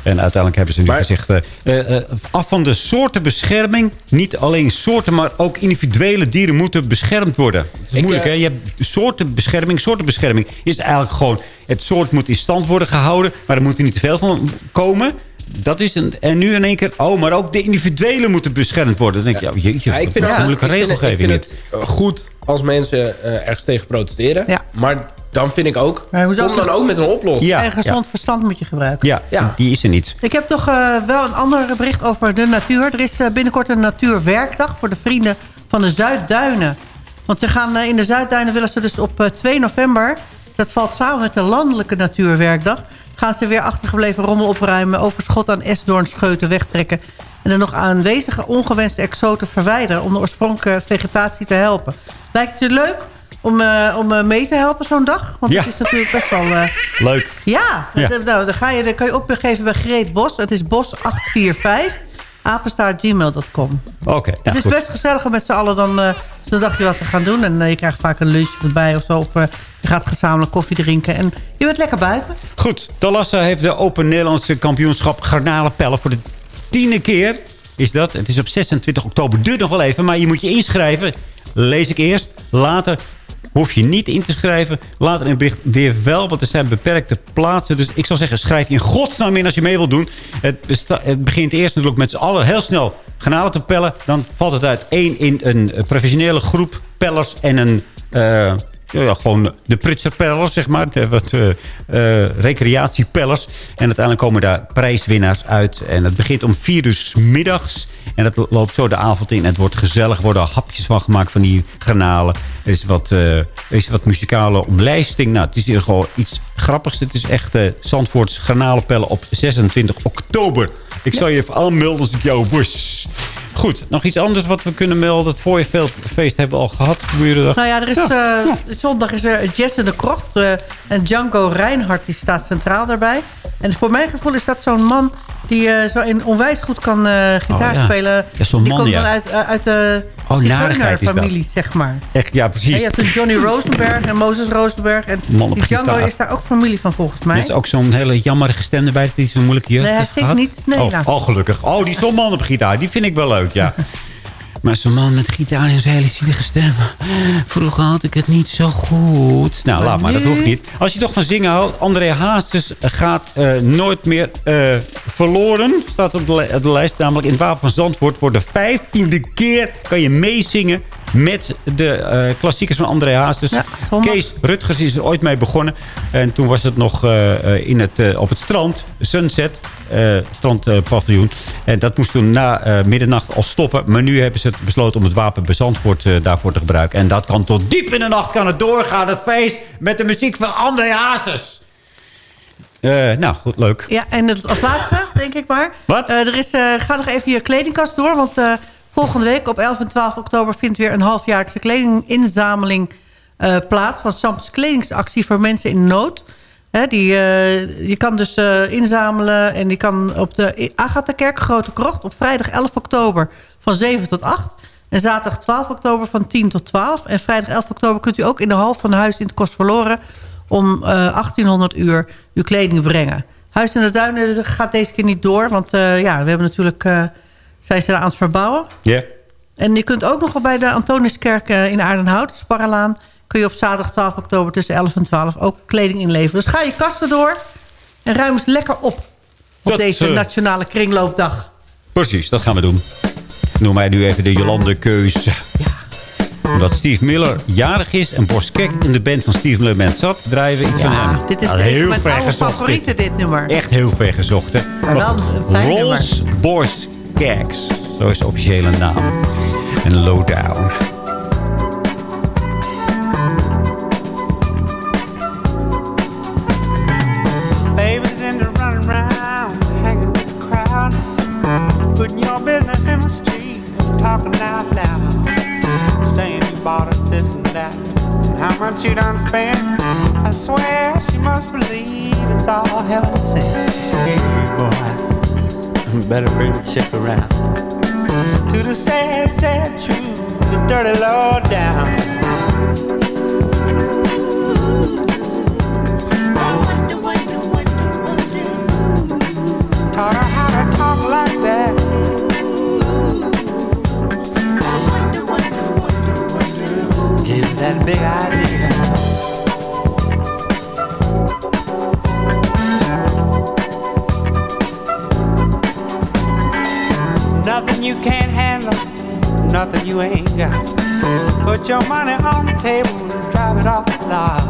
En uiteindelijk hebben ze nu Maar- gezegd... af van de soortenbescherming. Niet alleen soorten, maar ook individuele dieren moeten beschermd worden. Het is Ik, moeilijk, hè? Je hebt soortenbescherming. Soortenbescherming is eigenlijk gewoon... Het soort moet in stand worden gehouden. Maar er moet er niet te veel van komen. Dat is een, en nu in één keer... Oh, maar ook de individuele moeten beschermd worden. Dan denk je, oh, jeetje, Ja, ik vind, een moeilijke ik vind het- regelgeving. Ik vind het eh, goed als mensen eh, ergens tegen protesteren. Ja. Maar dan vind ik ook, kom ook- dan ook met een oplossing. Ja, en gezond verstand moet je gebruiken. Ja, Ja. die is er niet. Ik heb toch eh, wel een ander bericht over de natuur. Er is binnenkort een natuurwerkdag voor de vrienden van de Zuidduinen. Want ze gaan in de Zuidduinen willen ze dus op eh, 2 november... dat valt samen met de landelijke natuurwerkdag... gaan ze weer achtergebleven rommel opruimen... overschot aan esdoornscheuten wegtrekken... en de nog aanwezige ongewenste exoten verwijderen... om de oorspronkelijke vegetatie te helpen. Lijkt het je leuk om, eh, om eh, mee te helpen zo'n dag? Want Ja. het is natuurlijk best wel... eh, Leuk. ja, Ja. dat- Nou, dan, ga je, dan kan je opgeven bij Greet Bos. Het is bos845, apenstaartgmail.com. Oké, ja, het is goed. best gezellig om met z'n allen dan eh, zo'n dagje wat te gaan doen. En eh, je krijgt vaak een lunch erbij of zo. Of eh, je gaat gezamenlijk koffie drinken. En je bent lekker buiten. Goed, Talassa heeft de Open Nederlandse kampioenschap garnalenpellen voor de tiende keer. Is dat? Het is op 26 oktober. Duurt nog wel even, maar je moet je inschrijven. Lees ik eerst. Later hoef je niet in te schrijven. Later in het bericht weer wel, want er zijn beperkte plaatsen. Dus ik zou zeggen, schrijf je in godsnaam in als je mee wilt doen. Het, begint eerst natuurlijk met z'n allen heel snel garnalen te pellen. Dan valt het uit één in een professionele groep pellers en een... eh, ja, ja, gewoon de Pritser Palace, zeg maar. De, wat eh eh, recreatiepalace. En uiteindelijk komen daar prijswinnaars uit. En het begint om vier uur middags. En dat loopt zo de avond in. En het wordt gezellig. Er worden hapjes van gemaakt van die granalen. Er is wat, eh, er is wat muzikale omlijsting. Nou, het is hier gewoon iets grappigs. Het is echt Zandvoorts granalenpellen op 26 oktober. Ik zal je even aanmelden als ik jou was. Goed, nog iets anders wat we kunnen melden. Het voorjefeest hebben we al gehad. Nou ja, er is, eh, zondag is er Jess in de Krocht. eh, en Django Reinhardt die staat centraal daarbij. En voor mijn gevoel is dat zo'n man die eh, zo in onwijs goed kan gitaar Oh, ja. spelen. Die man, komt dan uit, uit de Oh, familie, zeg maar. Echt, ja, precies. je hebt een Johnny Rosenberg en Moses Rosenberg. En die Django gitaar. is daar ook familie van volgens mij. Er is ook zo'n hele jammerige stem erbij. Die zo'n moeilijke jeugd Nee, hij zingt niet. Nee, oh, nou. oh, gelukkig. Oh, die man op gitaar. Die vind ik wel leuk, ja. [LAUGHS] Maar zo'n man met gitaar en zijn hele zielige stem. Vroeger had ik het niet zo goed. Nou, laat maar. Dat hoeft niet. Als je toch van zingen houdt. André Hazes gaat eh, nooit meer eh, verloren. Staat op de, op de lijst. Namelijk in het Wapen van Zandvoort. Voor de vijftiende keer kan je meezingen met de eh, klassiekers van André Hazes. Kees Rutgers is er ooit mee begonnen. En toen was het nog eh, eh, in het, op het strand. Sunset. strandpaviljoen. en dat moest toen na middernacht al stoppen. Maar nu hebben ze het besloten om het wapen bij Zandvoort eh, daarvoor te gebruiken. En dat kan tot diep in de nacht kan het doorgaan. Het feest met de muziek van André Hazes. Nou, goed, leuk. Ja, en als laatste, denk ik maar. Wat? Er is, ga nog even je kledingkast door. Want volgende week op 11 en 12 oktober... vindt weer een halfjaarlijkse kledinginzameling eh, plaats... van Sam's kledingsactie voor mensen in nood. Die, eh, je kan dus eh, inzamelen en die kan op de Agatha Kerk Grote Krocht... op vrijdag 11 oktober van 7 tot 8... En zaterdag 12 oktober van 10 tot 12. En vrijdag 11 oktober kunt u ook in de hal van Huis in het Kost verloren... om eh 1800 uur uw kleding brengen. Huis in de Duinen gaat deze keer niet door. Want ja, we hebben natuurlijk... zijn ze daar aan het verbouwen. Ja. En je kunt ook nog wel bij de Antoniuskerk eh, in Aardenhout, Sparrelaan... kun je op zaterdag 12 oktober tussen 11 en 12 ook kleding inleveren. Dus ga je kasten door en ruim eens lekker op. Op Dat, deze eh, Nationale Kringloopdag. Precies, dat gaan we doen. Noem mij nu even de Jolande keuze. Omdat Steve Miller jarig is en Boris Kek in de band van Steve Miller band zat... draaien we iets van hem. Dit is een heel mijn oude favorieten, dit nummer. Echt heel ver gezocht, hè? Maar wel een Rolls Boris Keks. Zo is de officiële naam. En Lowdown. Babies into running around, hanging with the crowd, putting your business in the street, talking out loud, saying you bought us this and that, and how much you done. I swear she must believe it's all sent. Hey boy, better bring the chick around to the sad, sad truth, the dirty low down. Taught her how to talk like that. Give that big idea. You can't handle, nothing you ain't got. Put your money on the table and drive it off the lot.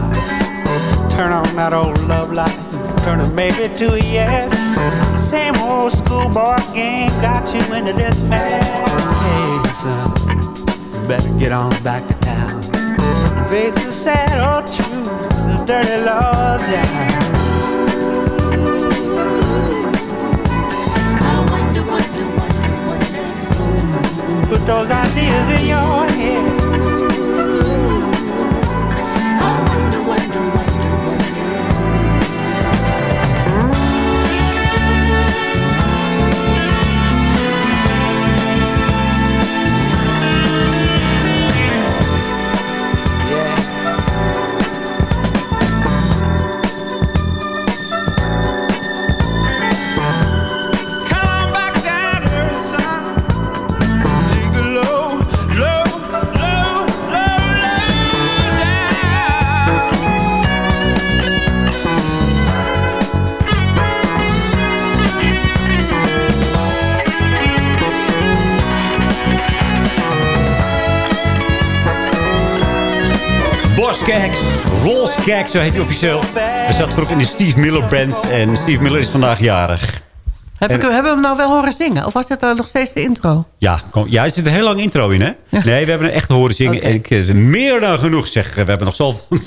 Turn on that old love light, turn it maybe to a yes. Same old schoolboy game got you into this mess. Hey, son, better get on back to town. Face the sad old truth, the dirty law down. Put those ideas in your head. Skaggs. Roll Skaggs, zo heet hij officieel. Hij zat vroeger in de Steve Miller Band. En Steve Miller is vandaag jarig. Heb ik, hebben we hem nou wel horen zingen? Of was uh, nog steeds de intro? Ja, kom, ja, er zit een heel lang intro in, hè? Nee, we hebben hem echt horen zingen. En ik, eh, meer dan genoeg zeg. We hebben nog zoveel [LAUGHS]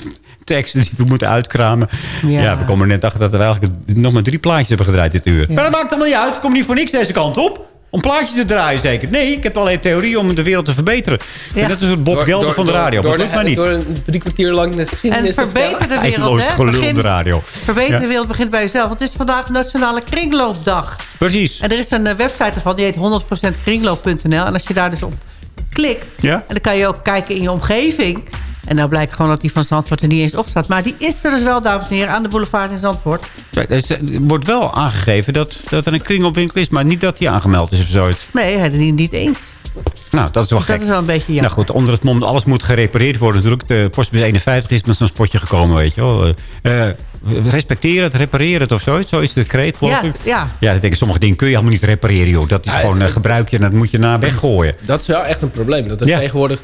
teksten die we moeten uitkramen. Ja. Ja. we komen er net achter dat we eigenlijk nog maar drie plaatjes hebben gedraaid dit uur. Maar dat maakt allemaal niet uit. Kom niet voor niks deze kant op. Om plaatjes te draaien zeker. Nee, ik heb alleen theorie om de wereld te verbeteren. En dat is het Bob Door- Gelder door- van de radio. Door, maar dat maar niet. door een drie kwartier lang En te verbeter de wereld, hè? Begin- de radio. Verbeter Ja. de wereld begint bij jezelf. Want het is vandaag Nationale Kringloopdag. Precies. En er is een eh, website ervan, die heet 100%kringloop.nl. En als je daar dus op klikt... Ja? en dan kan je ook kijken in je omgeving... En nou blijkt gewoon dat die van Zandvoort er niet eens op staat. Maar die is er dus wel, dames en heren, aan de boulevard in Zandvoort. Er wordt wel aangegeven dat, dat er een kringloopwinkel is. Maar niet dat die aangemeld is of zoiets. Nee, hij is het niet eens. Nou, dat is wel Dus gek. dat is wel een beetje jammer. Nou goed, onder het mom alles moet gerepareerd worden natuurlijk. De postbus 51 is met zo'n spotje gekomen, weet je wel. Eh, eh, respecteer het, repareer het of zoiets. Zo is de kreet, geloof Ja, ik. ja. Ja, dan denk ik, sommige dingen kun je helemaal niet repareren, joh. Dat is gewoon, eh, gebruik je en dat moet je naar weggooien. Dat is wel echt een probleem. Dat is Ja. tegenwoordig...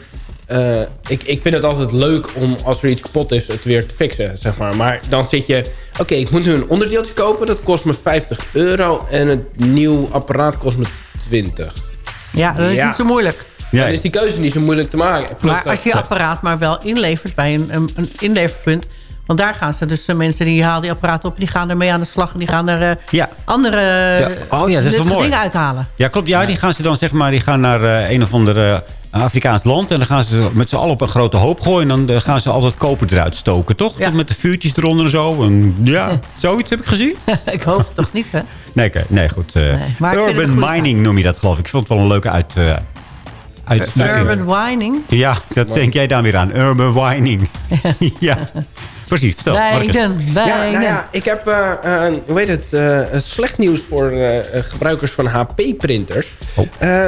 eh, ik, ik vind het altijd leuk om als er iets kapot is het weer te fixen, zeg maar. Maar dan zit je... Oké, ik moet nu een onderdeeltje kopen. Dat kost me 50 euro. En het nieuw apparaat kost me 20. Ja, dat is Ja. niet zo moeilijk. Dan is die keuze niet zo moeilijk te maken. Plus Maar als je je apparaat maar wel inlevert bij een, een, een inleverpunt... want daar gaan ze dus, de mensen die halen die apparaat op... die gaan ermee aan de slag en die gaan er eh, Ja. andere Ja. Oh ja, dat is wel mooi. dingen uithalen. Ja, klopt. Ja, die gaan ze dan zeg maar, die gaan naar eh, een of ander eh, Afrikaans land. En dan gaan ze met z'n allen op een grote hoop gooien. En dan eh, gaan ze altijd koper eruit stoken, toch? Met de vuurtjes eronder en zo. En, ja, [LAUGHS] zoiets heb ik gezien. [LAUGHS] ik hoop het toch niet, hè? Nee, nee goed. eh, urban mining noem je dat, geloof ik. Ik vond het wel een leuke uit... eh uitdrukking. Urban whining. Ja, dat denk jij dan weer aan. Urban whining. [LAUGHS] ja, precies. Vertel, Marcus. Beiden, Ja, beiden. nou ja, ik heb, eh, eh, hoe heet het, eh, slecht nieuws voor gebruikers van HP-printers.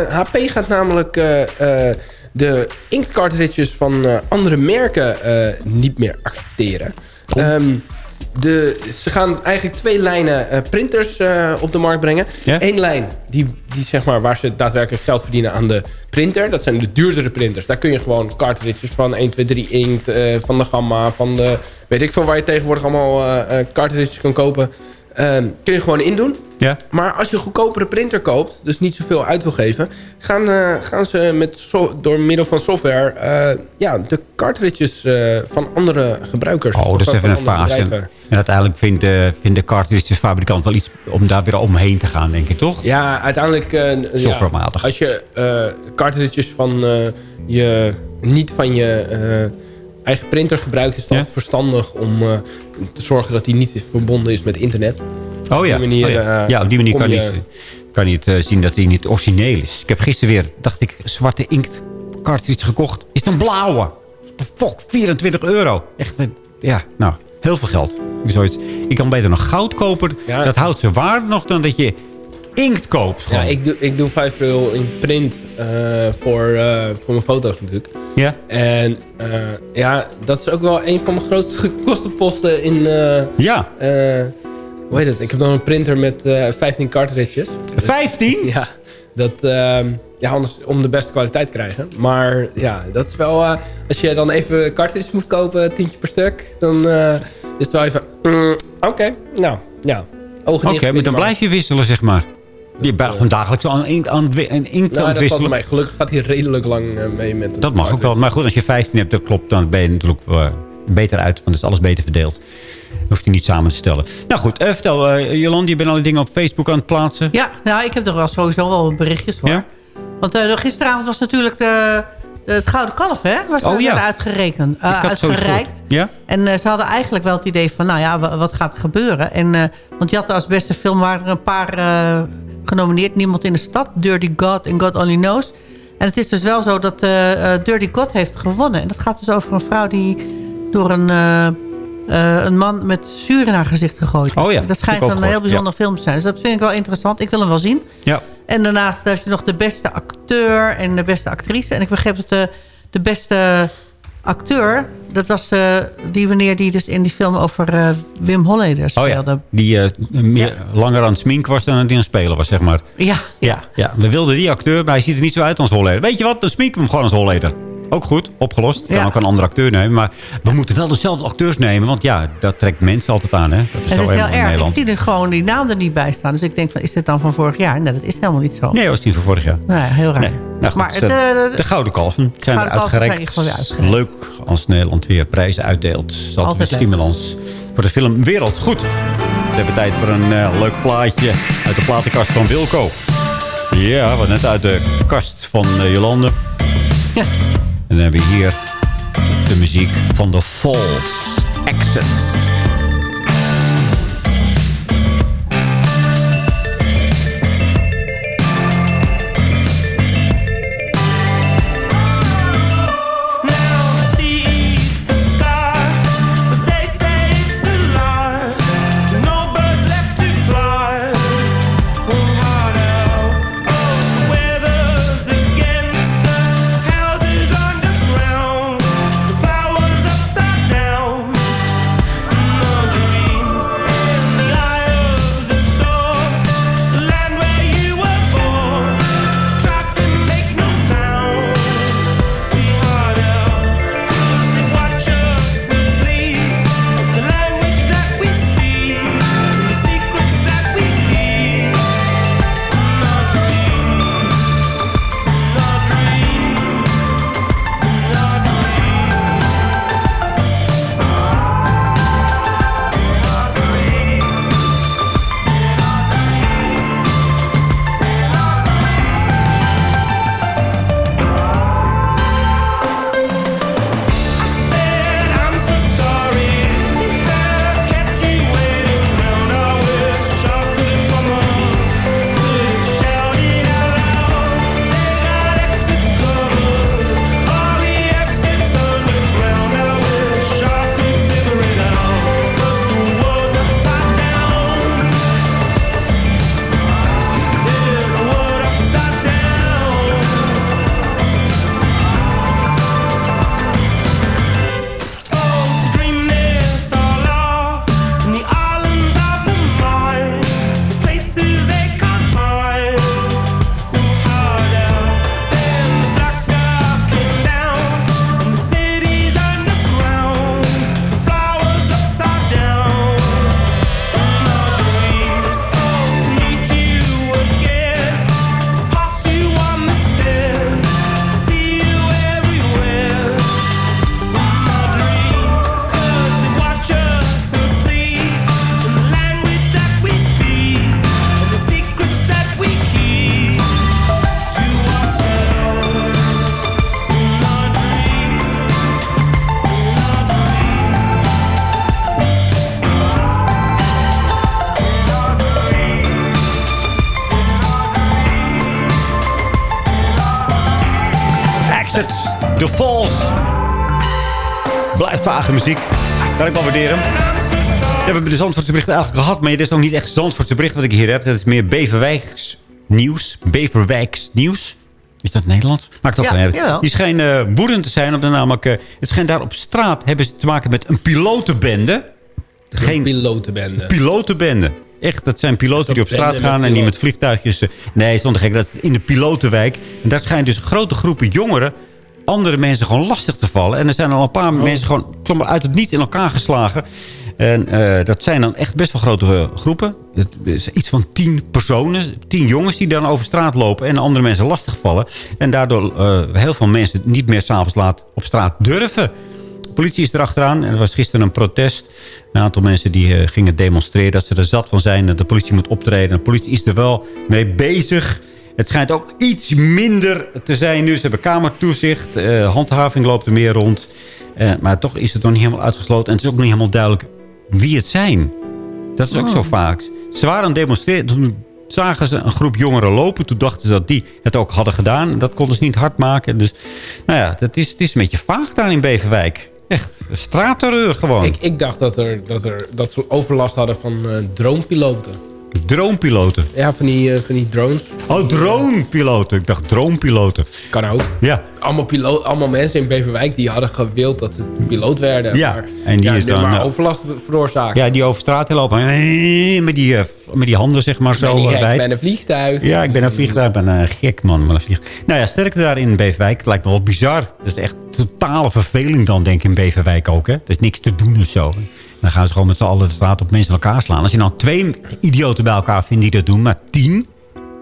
HP gaat namelijk eh, eh, de inktcartridges van eh, andere merken eh, niet meer accepteren. Ehm, de, ze gaan eigenlijk twee lijnen eh, printers eh, op de markt brengen. Eén lijn die, die zeg maar, waar ze daadwerkelijk geld verdienen aan de printer. Dat zijn de duurdere printers. Daar kun je gewoon cartridges van 1, 2, 3 inkt, eh, van de Gamma, van de... Weet ik veel waar je tegenwoordig allemaal cartridges kan kopen. Ehm, kun je gewoon indoen. Ja. Maar als je een goedkopere printer koopt, dus niet zoveel uit wil geven... gaan, eh, gaan ze met so- door middel van software eh, ja, de cartridges eh, van andere gebruikers... Oh, dat is even een fase. bedrijven. En uiteindelijk vindt de, vindt de cartridgesfabrikant wel iets om daar weer omheen te gaan, denk ik, toch? Ja, uiteindelijk... ja, Softwarematig. als je cartridges van je... niet van je eigen printer gebruikt... is altijd verstandig om te zorgen dat die niet verbonden is met internet. Oh ja, Op die manier, oh ja. eh, ja op die manier kan je- je kan je het eh, zien dat hij niet origineel is. Ik heb gisteren weer, dacht ik, zwarte inkt cartridge gekocht. Is het een blauwe? The fuck, 24 euro. Echt, eh, ja, nou, heel veel geld. Zoiets. Ik kan beter nog goud kopen. Dat houdt zijn waarde nog dan dat je inkt koopt. Ja, ik doe, ik doe 5 euro in print eh, voor, eh, voor mijn foto's natuurlijk. Ja. En eh, ja, dat is ook wel een van mijn grootste [LAUGHS] kostenposten in... ja. hoe heet het? Ik heb dan een printer met eh 15 cartridges. 15? [LAUGHS] Ja, dat, ehm, ja, anders om de beste kwaliteit te krijgen. Maar ja, dat is wel... als je dan even cartridges moet kopen, tientje per stuk... dan is het wel even... mm, Oké, nou, ja. Oké, maar dan blijf je wisselen, zeg maar. Je bent gewoon dagelijks aan inkt aan, inkt Nou, dat valt wisselen. mij. Gelukkig gaat hij redelijk lang eh, mee met... Dat mag ook wel. Maar goed, als je 15 hebt, dat klopt. Dan ben je natuurlijk eh, beter uit. Want dan is alles beter verdeeld. Dan hoeft hij niet samen te stellen. Nou goed, eh, vertel. eh Jolande, je bent al die dingen op Facebook aan het plaatsen. Ja, nou, ik heb er wel sowieso wel berichtjes voor. Ja? Want eh, gisteravond was natuurlijk de, de- het Gouden Kalf, hè? Was Oh, er ja. uitgerekend, uitgereikt. Ja? En eh, ze hadden eigenlijk wel het idee van, nou ja, wa- wat gaat er gebeuren? En, eh, want je had als beste film waren er een paar eh, genomineerd. Niemand in de stad, Dirty God en God Only Knows. En het is dus wel zo dat eh, Dirty God heeft gewonnen. En dat gaat dus over een vrouw die door een, eh, een man met zuur in haar gezicht gegooid is. Oh ja, dat schijnt een heel bijzonder film te zijn. Dus dat vind ik wel interessant. Ik wil hem wel zien. Ja. En daarnaast heb je nog de beste acteur en de beste actrice. En ik begreep dat de, de beste acteur... dat was eh, die wanneer die dus in die film over eh, Wim Holleder Oh speelde. ja, die eh, meer, langer aan het sminken was dan aan het het spelen was, zeg maar. Ja. Ja, ja, we wilden die acteur, maar hij ziet er niet zo uit als Holleder. Weet je wat, dan sminken we hem gewoon als Holleder. Ook goed, opgelost. Kan Ja. ook een andere acteur nemen. Maar we moeten wel dezelfde acteurs nemen. Want ja, dat trekt mensen altijd aan. Hè? Dat is Het zo is heel erg. Ik zie er gewoon die naam er niet bij staan. Dus ik denk van, is dit dan van vorig jaar? Nee, dat is helemaal niet zo. Nee, dat was niet van vorig jaar. Nee, heel raar. Nee. Nou goed, Maar het, de, eh, de Gouden Kalven zijn Gouden er zijn uitgereikt. uitgereikt. Leuk als Nederland weer prijzen uitdeelt. Is altijd stimulans voor de film Wereld. Goed, we hebben tijd voor een eh, leuk plaatje uit de platenkast van Wilco. Ja, wat net uit de kast van eh, Jolande. Ja. En dan hebben we hier de muziek van The Falls Exits. The Falls. Blijft vage muziek. Kan ik wel waarderen. We hebben de Zandvoortse berichten eigenlijk gehad. Maar dit is nog niet echt Zandvoortse bericht wat ik hier heb. Dat is meer Beverwijks nieuws. Beverwijks nieuws. Is dat Nederlands? Maakt ook Ja, geen uit. jawel. Die schijnen woedend te zijn. Op de namelijk, eh, het schijnt daar op straat hebben ze te maken met een pilotenbende. Geen pilotenbende. Pilotenbende. Echt, dat zijn piloten die op straat gaan en die met vliegtuigjes... eh, Nee, zonder gek, dat is in de pilotenwijk. En daar schijnen dus grote groepen jongeren... andere mensen gewoon lastig te vallen. En er zijn al een paar mensen gewoon uit het niet in elkaar geslagen. En eh, dat zijn dan echt best wel grote eh, groepen. Het is iets van tien personen, tien jongens die dan over straat lopen... en andere mensen lastig vallen. En daardoor eh, heel veel mensen niet meer s'avonds laat op straat durven... De politie is erachteraan. En er was gisteren een protest. Een aantal mensen die gingen demonstreren dat ze er zat van zijn. Dat de politie moet optreden. De politie is er wel mee bezig. Het schijnt ook iets minder te zijn nu. Ze hebben kamertoezicht. eh, handhaving loopt er meer rond. Eh, maar toch is het nog niet helemaal uitgesloten. En het is ook niet helemaal duidelijk wie het zijn. Dat is ook Oh. zo vaak. Ze waren aan demonstreren. Toen zagen ze een groep jongeren lopen. Toen dachten ze dat die het ook hadden gedaan. Dat konden ze niet hard maken. Dus nou ja, dat is, het is een beetje vaag daar in Beverwijk. Echt, straatterreur gewoon. Ik, ik dacht dat, er, dat, er, dat ze overlast hadden van eh dronepiloten. Dronepiloten? Ja, van die, eh, van die drones. Oh, dronepiloten. Ik dacht dronepiloten. Kan ook. Ja. Allemaal, pilo- allemaal mensen in Beverwijk die hadden gewild dat ze piloot werden. Ja, maar, en die ja, is dan, maar eh, overlast veroorzaken. Ja, die over straat lopen. Met die, eh, met die handen zeg maar zo ben ik ben een vliegtuig. Ja, ik ben een vliegtuig. Ik ben een gek man. met een vlieg- Nou ja, sterkte daar in Beverwijk. Het lijkt me wel bizar. Dat is echt totale verveling dan, denk ik, in Beverwijk ook. Hè? Er is niks te doen of zo. Dan gaan ze gewoon met z'n allen de straat op mensen in elkaar slaan. Als je dan twee idioten bij elkaar vindt die dat doen, maar tien...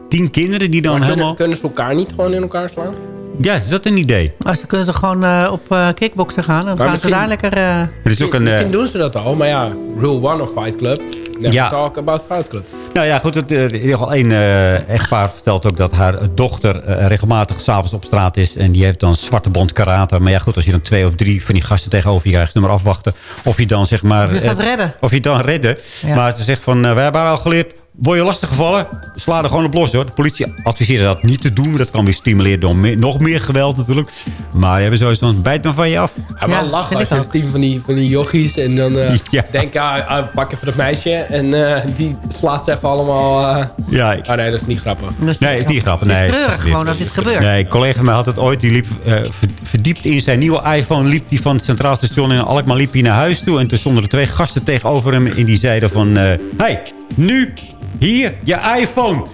Tien kinderen die dan kunnen, helemaal... kunnen ze elkaar niet gewoon in elkaar slaan? Ja, is dat een idee? Maar ze kunnen toch gewoon eh, op eh, kickboksen gaan. Dan Maar gaan ze misschien- daar lekker... eh, Er is ook een... Misschien doen ze dat al, maar ja, rule one of Fight Club. Never Ja. talk about Fight Club. Nou ja, goed. Het, eh, in ieder geval één eh, echtpaar vertelt ook dat haar dochter eh, regelmatig s'avonds op straat is. En die heeft dan zwarte bond karate. Maar ja, goed, als je dan twee of drie van die gasten tegenover je krijgt, dan maar afwachten. Of je dan zeg maar... Of je gaat redden. Of je dan redden. Ja. Maar ze zegt van, wij hebben al geleerd... Word je lastiggevallen, sla er gewoon op los hoor. De politie adviseert dat niet te doen. maar Dat kan weer stimuleren door nog meer geweld natuurlijk. Maar die hebben zoiets van, bijt me van je af. Ja, maar lachen als je een team van die, van die jochies en dan eh [LAUGHS] denk ik, ah, ah, pak even dat meisje. En eh, die slaat ze even allemaal... eh Ja. Oh nee, dat is niet grappig. Nee, is niet grappig. Het is Nee, treurig gewoon dat dit gebeurt. Nee, een collega van mij had het ooit. Die liep eh, ver- verdiept in zijn nieuwe iPhone. Liep die van het Centraal Station in Alkmaar liep hij naar huis toe. En toen stonden er twee gasten tegenover hem. En die zeiden van... eh hey, nu, hier, je iPhone.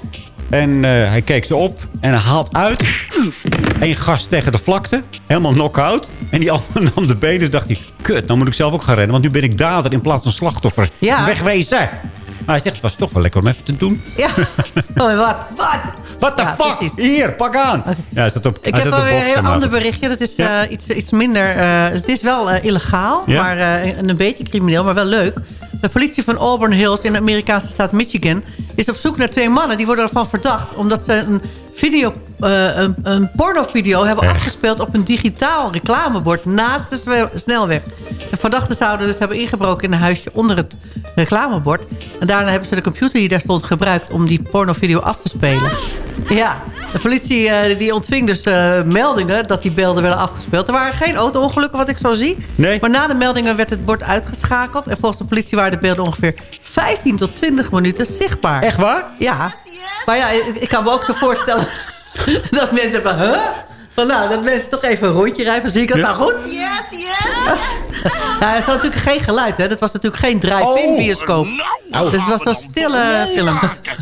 En eh, hij keek ze op. En hij haalt uit. Eén gast tegen de vlakte. Helemaal knock-out. En die andere [LAUGHS] nam de benen. Dus dacht hij... Kut, dan moet ik zelf ook gaan rennen. Want nu ben ik dader in plaats van slachtoffer. Ja. Wegwezen. Maar hij zegt, het was toch wel lekker om even te doen. Ja. [LAUGHS] Oh, wat? Wat? What the fuck? Hier, pak aan. Ja, hij zat op, Ik heb wel een heel ander berichtje. Dat is eh, iets, iets minder... eh, het is wel illegaal, Ja? maar een beetje crimineel, maar wel leuk. De politie van Auburn Hills in de Amerikaanse staat Michigan... is op zoek naar twee mannen. Die worden ervan verdacht omdat ze een, video, eh, een, een pornovideo hebben afgespeeld... op een digitaal reclamebord naast de snelweg. De verdachten zouden dus hebben ingebroken in een huisje onder het reclamebord. En daarna hebben ze de computer die daar stond gebruikt... om die pornovideo af te spelen. Ja, de politie eh, die ontving dus eh, meldingen dat die beelden werden afgespeeld. Er waren geen auto-ongelukken, wat ik zo zie. Nee. Maar na de meldingen werd het bord uitgeschakeld. En volgens de politie waren de beelden ongeveer 15 tot 20 minuten zichtbaar. Echt waar? Ja. Maar ja, ik, ik kan me ook zo voorstellen [LAUGHS] dat mensen van... Huh? Van, nou, dat mensen toch even een rondje rijden. Zie ik dat Ja. nou goed? Yes, yes. [LAUGHS] Ja, het was natuurlijk geen geluid, hè. Dat was natuurlijk geen drive-in Oh. bioscoop. Oh. Dus het was een stille film.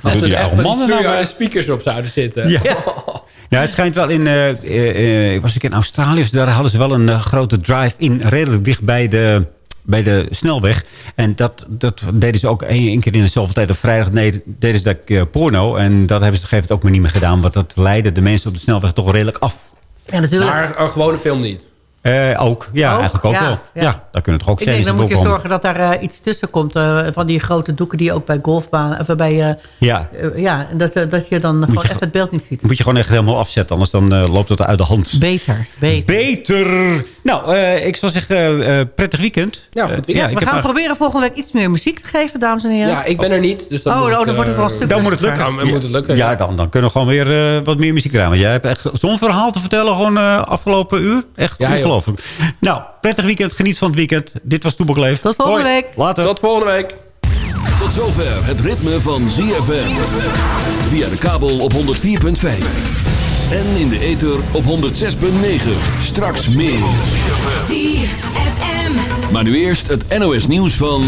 Als er echt mannen nou weer? speakers op zouden zitten. Ja. Ja, het schijnt wel in... eh, eh, eh, was ik in Australië, dus daar hadden ze wel een eh, grote drive-in... redelijk dicht bij de, bij de snelweg. En dat, dat deden ze ook één, één keer in dezelfde tijd. Op vrijdag nee, deden ze dat eh, porno. En dat hebben ze op een gegeven moment ook maar niet meer gedaan. Want dat leidde de mensen op de snelweg toch redelijk af. Maar een gewone film niet. Eh, ook, ja, Ook? eigenlijk ook Ja, wel. ja. Ja. daar kunnen toch ook Ik denk, dan moet je zorgen dat daar eh, iets tussen komt. eh, van die grote doeken die ook bij golfbanen... Of bij, eh, Ja, ja, en dat, dat je dan gewoon je echt het beeld niet ziet. moet je gewoon echt helemaal afzetten. Anders dan eh, loopt het uit de hand. Beter, beter. Beter. Nou, eh, ik zou zeggen, eh, prettig weekend. Ja, goed weekend. ik We gaan maar- proberen volgende week iets meer muziek te geven, dames en heren. Ja, ik ben er niet. Dus dan Oh, moet oh, het, dan wordt het wel een stuk Dan moet het lukken. Ja, dan moet het lukken. Ja, dan, dan kunnen we gewoon weer eh, wat meer muziek draaien. Want jij hebt echt zo'n verhaal te vertellen gewoon eh, afgelopen uur. Echt Ja. Ongelooflijk. Nou, prettig weekend. Geniet van het weekend. Dit was Toebak Leef. Tot volgende Hoi. week. Later. Tot volgende week. Tot zover het ritme van ZFM. Via de kabel op 104.5. En in de ether op 106.9. Straks meer. ZFM. Maar nu eerst het NOS nieuws van...